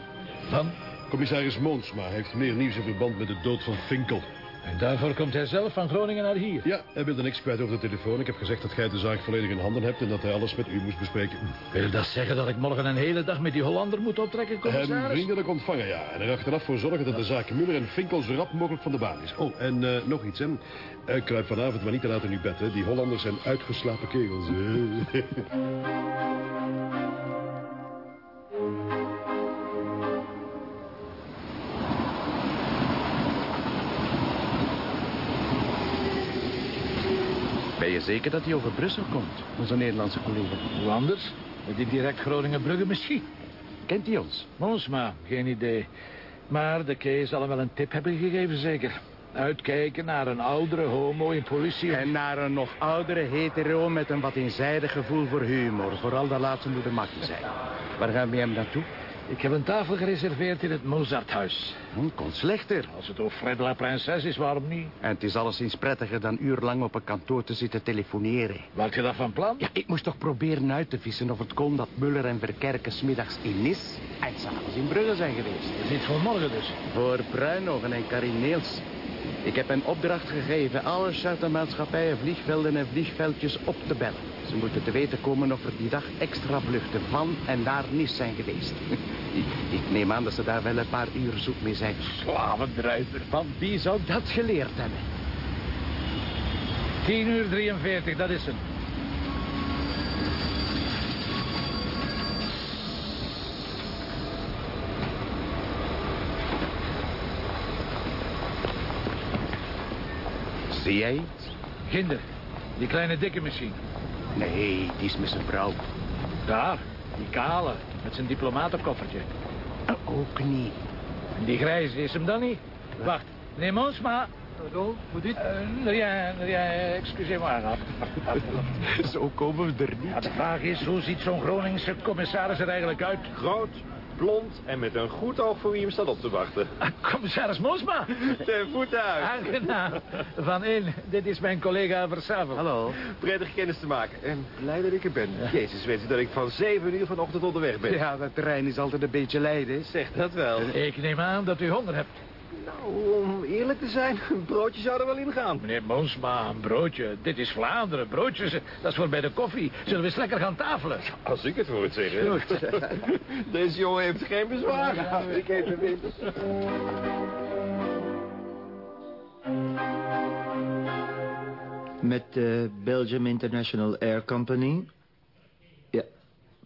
Van? Commissaris Moonsma heeft meer nieuws in verband met de dood van Finkel. En daarvoor komt hij zelf van Groningen naar hier? Ja, hij wilde niks kwijt over de telefoon. Ik heb gezegd dat gij de zaak volledig in handen hebt... en dat hij alles met u moest bespreken. Wil dat zeggen dat ik morgen een hele dag met die Hollander moet optrekken, commissaris? Hem vriendelijk ontvangen, ja. En er achteraf voor zorgen dat de zaak Muller en Finkel zo rap mogelijk van de baan is. Oh, en uh, nog iets, hè. Uh, kruip vanavond maar niet te laat in uw bed, hè. Die Hollanders zijn uitgeslapen kegels. zeker dat hij over Brussel komt, onze Nederlandse collega? Hoe anders? Met die direct Groningen-Brugge misschien. Kent hij ons? Monsma, geen idee. Maar de Kee zal hem wel een tip hebben gegeven, zeker. Uitkijken naar een oudere homo in politie. En naar een nog oudere hetero met een wat eenzijdig gevoel voor humor. Vooral dat laatste moet een makkie zijn. Waar gaan we hem naartoe? Ik heb een tafel gereserveerd in het Mozarthuis. Hm, kon slechter. Als het over Fred la Princesse is, waarom niet? En het is alleszins prettiger dan urenlang op een kantoor te zitten telefoneren. Wat je dat van plan? Ja, ik moest toch proberen uit te vissen of het kon dat Muller en Verkerken smiddags in Nis en s'avonds in Brugge zijn geweest. Dat is niet voor morgen dus. Voor Bruinogen en Karin Neels. Ik heb hen opdracht gegeven alle chartermaatschappijen, vliegvelden en vliegveldjes op te bellen. Ze moeten te weten komen of er die dag extra vluchten van en naar Nis zijn geweest. ik, ik neem aan dat ze daar wel een paar uur zoek mee zijn. Slavendruiver. Van wie zou dat geleerd hebben? 10 uur 43, dat is hem. Zie jij iets? Ginder, die kleine dikke machine. Nee, die is met zijn vrouw. Daar, die kale, met zijn diplomatenkoffertje. Ook niet. En die grijze is hem dan niet? Wacht, neem ons maar. Pardon, voor dit? Uh, rien, rien, excusez-moi. Zo komen we er niet. Ja, de vraag is, hoe ziet zo'n Groningse commissaris er eigenlijk uit? Groot, blond en met een goed oog voor wie hem staat op te wachten. Ah, commissaris Mosma. Ten voeten uit. Aangenaam. Van in, dit is mijn collega Versavel. Hallo. Prettig kennis te maken. En blij dat ik er ben. Jezus, weet je dat ik van zeven uur vanochtend onderweg ben. Ja, dat terrein is altijd een beetje lijden. Zeg dat wel. Ik neem aan dat u honger hebt. Nou, om eerlijk te zijn, een broodje zou er wel in gaan. Meneer Monsma, een broodje. Dit is Vlaanderen. Broodjes, dat is voor bij de koffie. Zullen we eens lekker gaan tafelen? Als ik het voor het zeggen. Goed. Deze jongen heeft geen bezwaar. Ja, ik heb de wind. Met de Belgium International Air Company.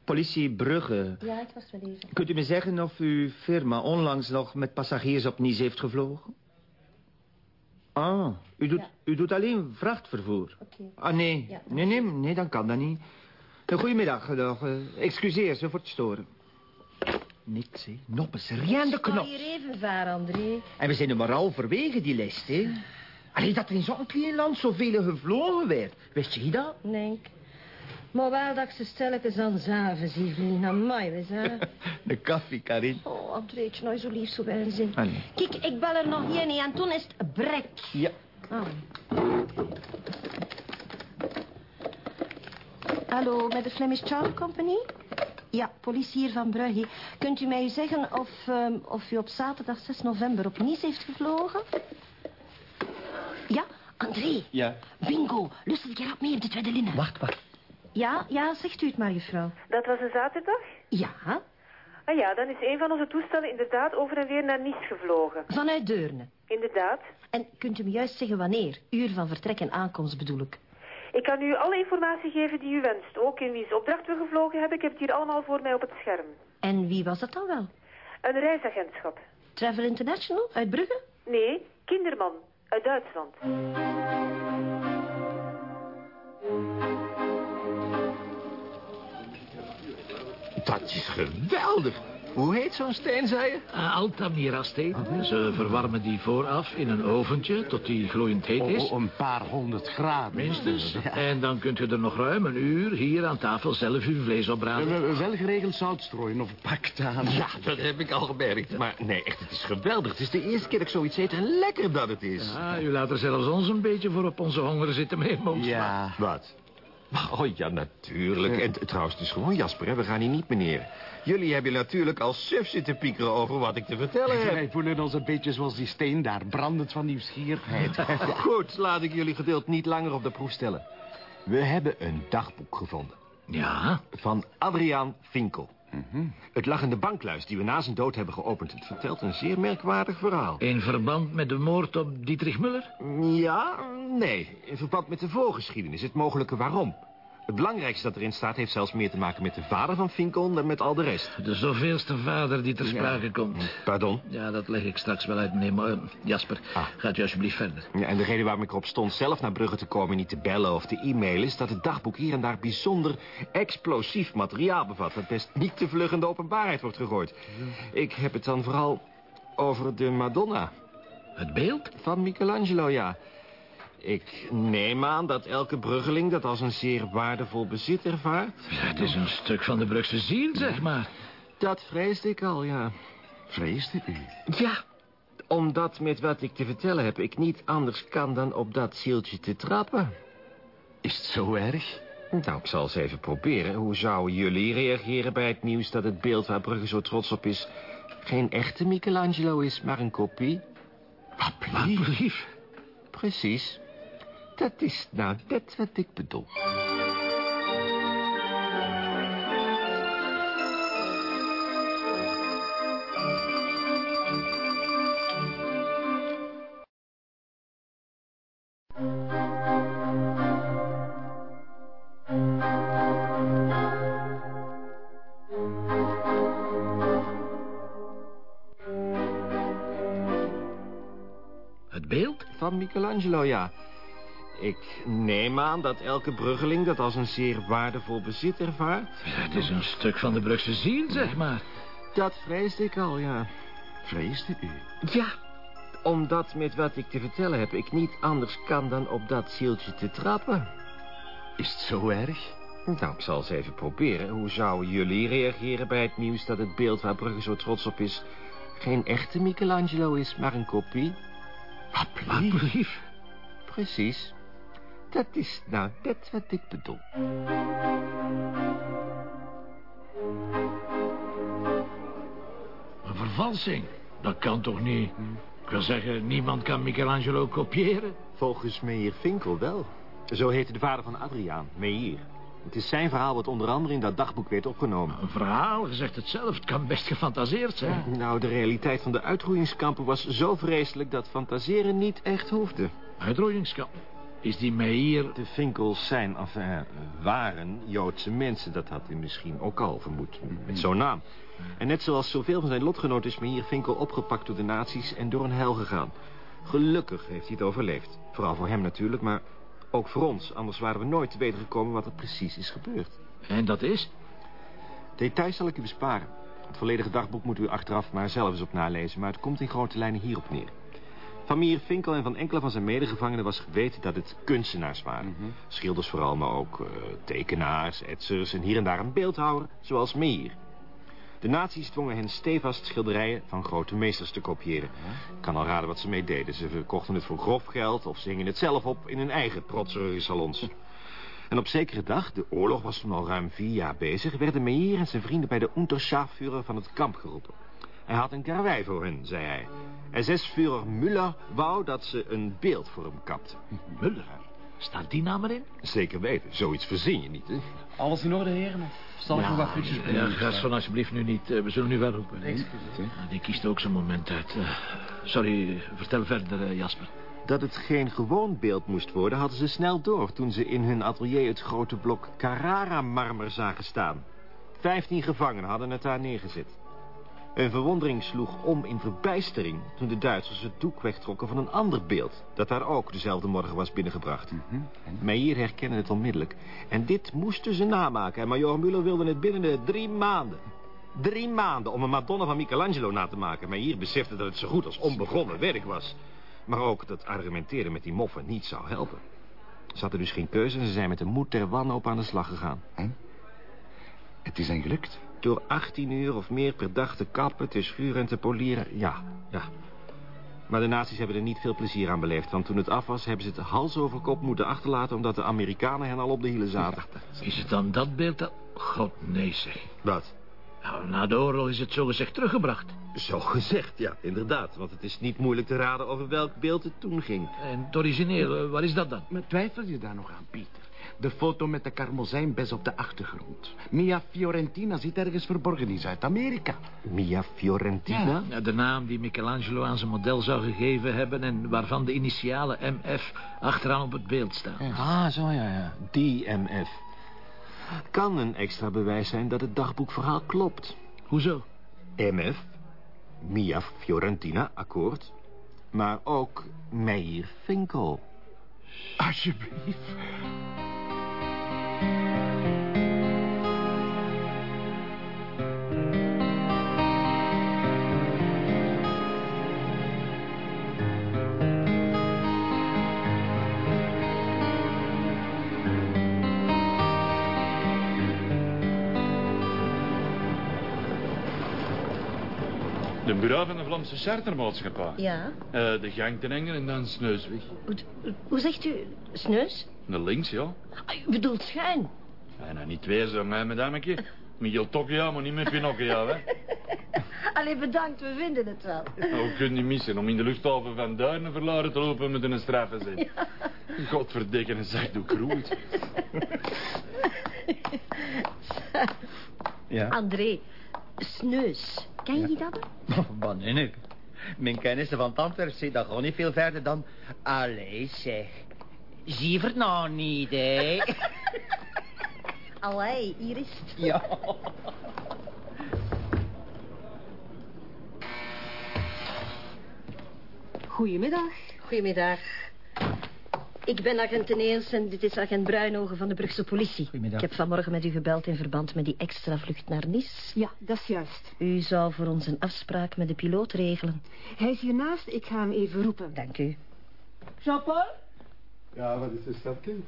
Politie Brugge. Ja, ik was met deze. Kunt u me zeggen of uw firma onlangs nog met passagiers op Nice heeft gevlogen? Ah, u doet, u doet alleen vrachtvervoer? Oké. Ah, nee. Ja. nee. Nee, nee, dan kan dat niet. Goedemiddag, nog. Uh, excuseer ze voor het storen. Niks, hè. Noppes, rien de Ik zal knop. hier even varen, André. En we zijn er maar al verwege die lijst, hè. Allee, dat er in zo'n klein land zoveel gevlogen werd. Wist je dat? Nee. Maar wel dat ik ze stelkens aan zaven zie vliegen. Amai, we zijn. De koffie, Karin. Oh, Andreetje, nou zo lief zo bij zin. Ah. Kijk, ik bel er nog één en toen is het brek. Ja. Ah. Hallo, met de Flemish Charter Company? Ja, politie hier van Brugge. Kunt u mij zeggen of, ehm, of u op zaterdag 6 november op Nice heeft gevlogen? Ja, André. Ja. Bingo, lust een keer op mee op de tweede linnen. Wacht, wacht. Ja, ja, zegt u het maar, juffrouw. Dat was een zaterdag? Ja, Ah ja, dan is een van onze toestellen inderdaad over en weer naar Nice gevlogen. vanuit Deurne. Inderdaad. En kunt u me juist zeggen wanneer? Uur van vertrek en aankomst bedoel ik. Ik kan u alle informatie geven die u wenst. Ook in wie's opdracht we gevlogen hebben. Ik heb het hier allemaal voor mij op het scherm. En wie was dat dan wel? Een reisagentschap. Travel International uit Brugge? Nee, Kinderman. Uit Duitsland. Dat is geweldig. Hoe heet zo'n steen, zei je? Uh, Altamira-steen. Ze verwarmen die vooraf in een oventje tot die gloeiend heet is. Oh, een paar honderd graden. Minstens. En dan kunt u er nog ruim een uur hier aan tafel zelf uw vlees opbraden. Uh, wel geregeld zout strooien of pak aan. Ja, dat heb ik al gemerkt. Maar nee, echt, het is geweldig. Het is de eerste keer dat ik zoiets eet en lekker dat het is. Ja, u laat er zelfs ons een beetje voor op onze honger zitten, Moonsma. Ja. Wat? Oh ja, natuurlijk. En t- trouwens, het is gewoon Jasper, hè? we gaan hier niet meneer. Jullie hebben natuurlijk al suf zitten piekeren over wat ik te vertellen heb. Wij voelen ons een beetje zoals die steen daar, brandend van nieuwsgierigheid. Goed, laat ik jullie geduld niet langer op de proef stellen. We hebben een dagboek gevonden. Ja? Van Adriaan Vinkel. Het lag in de bankluis die we na zijn dood hebben geopend. Het vertelt een zeer merkwaardig verhaal. In verband met de moord op Dietrich Muller? Ja, nee. In verband met de voorgeschiedenis, het mogelijke waarom. Het belangrijkste dat erin staat heeft zelfs meer te maken met de vader van Vinkel dan met al de rest. De zoveelste vader die ter sprake komt. Pardon? Ja, dat leg ik straks wel uit, meneer eh, Jasper. Gaat u alsjeblieft verder. Ja, en de reden waarom ik erop stond zelf naar Brugge te komen... en niet te bellen of te e-mailen... is dat het dagboek hier en daar bijzonder explosief materiaal bevat... dat best niet te vlug in de openbaarheid wordt gegooid. Ik heb het dan vooral over de Madonna. Het beeld? Van Michelangelo, ja. Ik neem aan dat elke bruggeling dat als een zeer waardevol bezit ervaart. Het is een stuk van de Brugse ziel, zeg maar. Dat vreesde ik al, ja. Vreesde u? Ja, omdat met wat ik te vertellen heb... ik niet anders kan dan op dat zieltje te trappen. Is het zo erg? Nou, ik zal eens even proberen. Hoe zouden jullie reageren bij het nieuws dat het beeld waar Brugge zo trots op is... geen echte Michelangelo is, maar een kopie? Papier? Precies. Dat is nou net wat ik bedoel. Het beeld? Van Michelangelo, ja. Ik neem aan dat elke bruggeling dat als een zeer waardevol bezit ervaart. Het is een stuk van de Brugse ziel, zeg maar. Dat vreesde ik al, ja. Vreesde u? Ja, omdat met wat ik te vertellen heb... ik niet anders kan dan op dat zieltje te trappen. Is het zo erg? Nou, ik zal eens even proberen. Hoe zouden jullie reageren bij het nieuws dat het beeld waar Brugge zo trots op is... geen echte Michelangelo is, maar een kopie? Papier? Precies. Dat is nou net wat ik bedoel. Een vervalsing? Dat kan toch niet? Ik wil zeggen, niemand kan Michelangelo kopiëren. Volgens Meir Vinkel wel. Zo heette de vader van Adriaan, Meir. Het is zijn verhaal wat onder andere in dat dagboek werd opgenomen. Een verhaal, je zegt het zelf, het kan best gefantaseerd zijn. Nou, de realiteit van de uitroeiingskampen was zo vreselijk... dat fantaseren niet echt hoefde. Uitroeiingskamp? Is die Meir... De Vinkels zijn, enfin, waren Joodse mensen. Dat had u misschien ook al vermoed, met zo'n naam. En net zoals zoveel van zijn lotgenoten is Meir Vinkel opgepakt door de nazi's... en door een hel gegaan. Gelukkig heeft hij het overleefd. Vooral voor hem natuurlijk, maar ook voor ons. Anders waren we nooit te weten gekomen wat er precies is gebeurd. En dat is? Details zal ik u besparen. Het volledige dagboek moet u achteraf maar zelf eens op nalezen... maar het komt in grote lijnen hierop neer. Van Mier Vinkel en van enkele van zijn medegevangenen was geweten dat het kunstenaars waren. Schilders vooral, maar ook eh, tekenaars, etsers en hier en daar een beeldhouwer, zoals Meir. De nazi's dwongen hen stevast schilderijen van grote meesters te kopiëren. Ik kan al raden wat ze mee deden. Ze verkochten het voor grof geld of ze hingen het zelf op in hun eigen protserige salons. En op zekere dag, de oorlog was toen al ruim vier jaar bezig... werden Meir en zijn vrienden bij de Unterscharführer van het kamp geroepen. Hij had een karwei voor hen, zei hij. SS-Führer Müller wou dat ze een beeld voor hem kapten. Muller? Staat die naam erin? Zeker weten, zoiets verzin je niet, hè? Alles in orde, heren? Zal ik nog wat frietjes Ja, gast van alsjeblieft nu niet. Eh, we zullen nu wel roepen. Excuses, hè? Die kiest ook zijn moment uit. Eh, sorry, vertel verder, eh, Jasper. Dat het geen gewoon beeld moest worden, hadden ze snel door... toen ze in hun atelier het grote blok Carrara-marmer zagen staan. Vijftien gevangenen hadden het daar neergezet. Hun verwondering sloeg om in verbijstering... toen de Duitsers het doek wegtrokken van een ander beeld... dat daar ook dezelfde morgen was binnengebracht. Meijer herkende het onmiddellijk. En dit moesten ze namaken. En Major Müller wilde het binnen de drie maanden. Drie maanden om een Madonna van Michelangelo na te maken. Meijer besefte dat het zo goed als onbegonnen werk was. Maar ook dat argumenteren met die moffen niet zou helpen. Ze hadden dus geen keuze en ze zijn met de moed ter wanhoop aan de slag gegaan. En? Het is hen gelukt. Door 18 uur of meer per dag te kappen, te schuren en te polieren, ja, ja. Maar de nazi's hebben er niet veel plezier aan beleefd... want toen het af was, hebben ze het hals over kop moeten achterlaten... omdat de Amerikanen hen al op de hielen zaten. Is het dan dat beeld dat... God, nee zeg. Wat? Nou, na de oorlog is het zogezegd teruggebracht. Zo gezegd, ja, inderdaad. Want het is niet moeilijk te raden over welk beeld het toen ging. En het origineel, eh, waar is dat dan? Maar twijfel je daar nog aan, Pieter? De foto met de karmozijnbes op de achtergrond. Mia Fiorentina zit ergens verborgen in Zuid-Amerika. Mia Fiorentina? Ja, de naam die Michelangelo aan zijn model zou gegeven hebben... en waarvan de initialen MF achteraan op het beeld staan. Ah, zo ja, ja. Die MF. Kan een extra bewijs zijn dat het dagboekverhaal klopt. Hoezo? MF, Mia Fiorentina, akkoord. Maar ook Meijer Finkel. Alsjeblieft. Bureau van de Vlaamse chartermaatschappij. Ja? Eh, de gang ten Engen en dan Sneusweg. Hoe, hoe zegt u? Sneus? Naar links, ja. Ah, U bedoelt schuin. En dan niet twee zo, hè, madameke. Miguel Tokja, maar niet met Pinocchio, hè. Allee, bedankt, we vinden het wel. Nou, we kunnen niet missen om in de luchthaven van Duinen verloren te lopen met een straffe zin. Godverdikke, een zakdoek roet. Ja? André, sneus. Ken je dat? Wat nee, ik. Mijn kennissen van Antwerp zit dat gewoon niet veel verder dan... Allee, zeg. Zie het nou niet, hè? Allee, hier is het. Ja. Goedemiddag. Goedemiddag. Ik ben agent Neels en dit is agent Bruinogen van de Brugse politie. Goedemiddag. Ik heb vanmorgen met u gebeld in verband met die extra vlucht naar Nice. Ja, dat is juist. U zou voor ons een afspraak met de piloot regelen. Hij is hiernaast, ik ga hem even roepen. Dank u. Jean-Paul? Ja, wat is er, schatkind?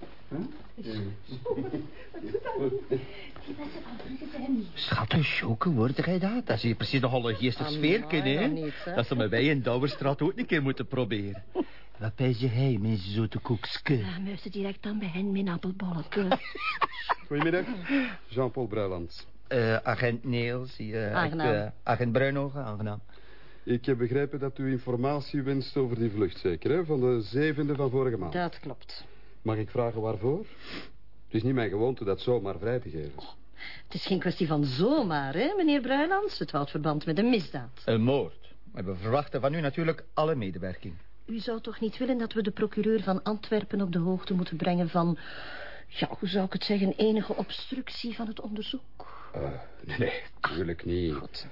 Schat, Sjoeke, hoorde jij dat? Dat is hier precies nogal een geestig Amai, hè? dat niet, hè? Dat ze me bij in Douwerstraat ook een keer moeten proberen. Wat pijs je hij, mijn zoete koekske? Ja, muizen direct dan bij hen mijn appelbolletje. Goedemiddag, Jean-Paul Bruilands. Eh, agent Neels, hier, eh, Aangenaam. ik, eh, agent Bruinogen, aangenaam. Ik heb begrepen dat u informatie wenst over die vlucht, zeker, hè? Van de zevende van vorige maand. Dat klopt. Mag ik vragen waarvoor? Het is niet mijn gewoonte dat zomaar vrij te geven. Het is geen kwestie van zomaar, hè, meneer Bruinlands. Het houdt verband met een misdaad. Een moord. We verwachten van u natuurlijk alle medewerking. U zou toch niet willen dat we de procureur van Antwerpen op de hoogte moeten brengen van... Ja, hoe zou ik het zeggen, enige obstructie van het onderzoek? Eh, nee, nee, natuurlijk niet.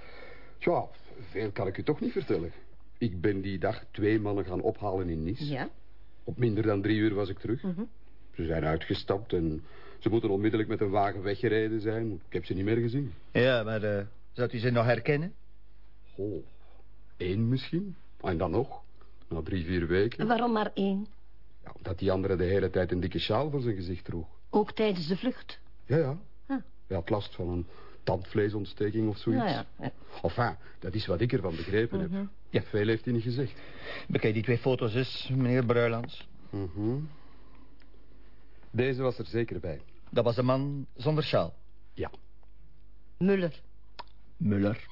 Tja, veel kan ik u toch niet vertellen. Ik ben die dag twee mannen gaan ophalen in Nice. Ja? Op minder dan drie uur was ik terug. Mhm. Ze zijn uitgestapt en ze moeten onmiddellijk met een wagen weggereden zijn. Ik heb ze niet meer gezien. Ja, maar uh, zou u ze nog herkennen? Oh, één misschien. En dan nog. Na drie, vier weken. Waarom maar één? Ja, omdat die andere de hele tijd een dikke sjaal voor zijn gezicht droeg. Ook tijdens de vlucht? Ja, ja. Ah. Hij had last van een tandvleesontsteking of zoiets. Nou ja, ja. Enfin, dat is wat ik ervan begrepen Mhm. heb. Ja, veel heeft hij niet gezegd. Bekijk die twee foto's eens, meneer Bruilands. Mhm. Deze was er zeker bij. Dat was de man zonder sjaal? Ja. Muller. Muller.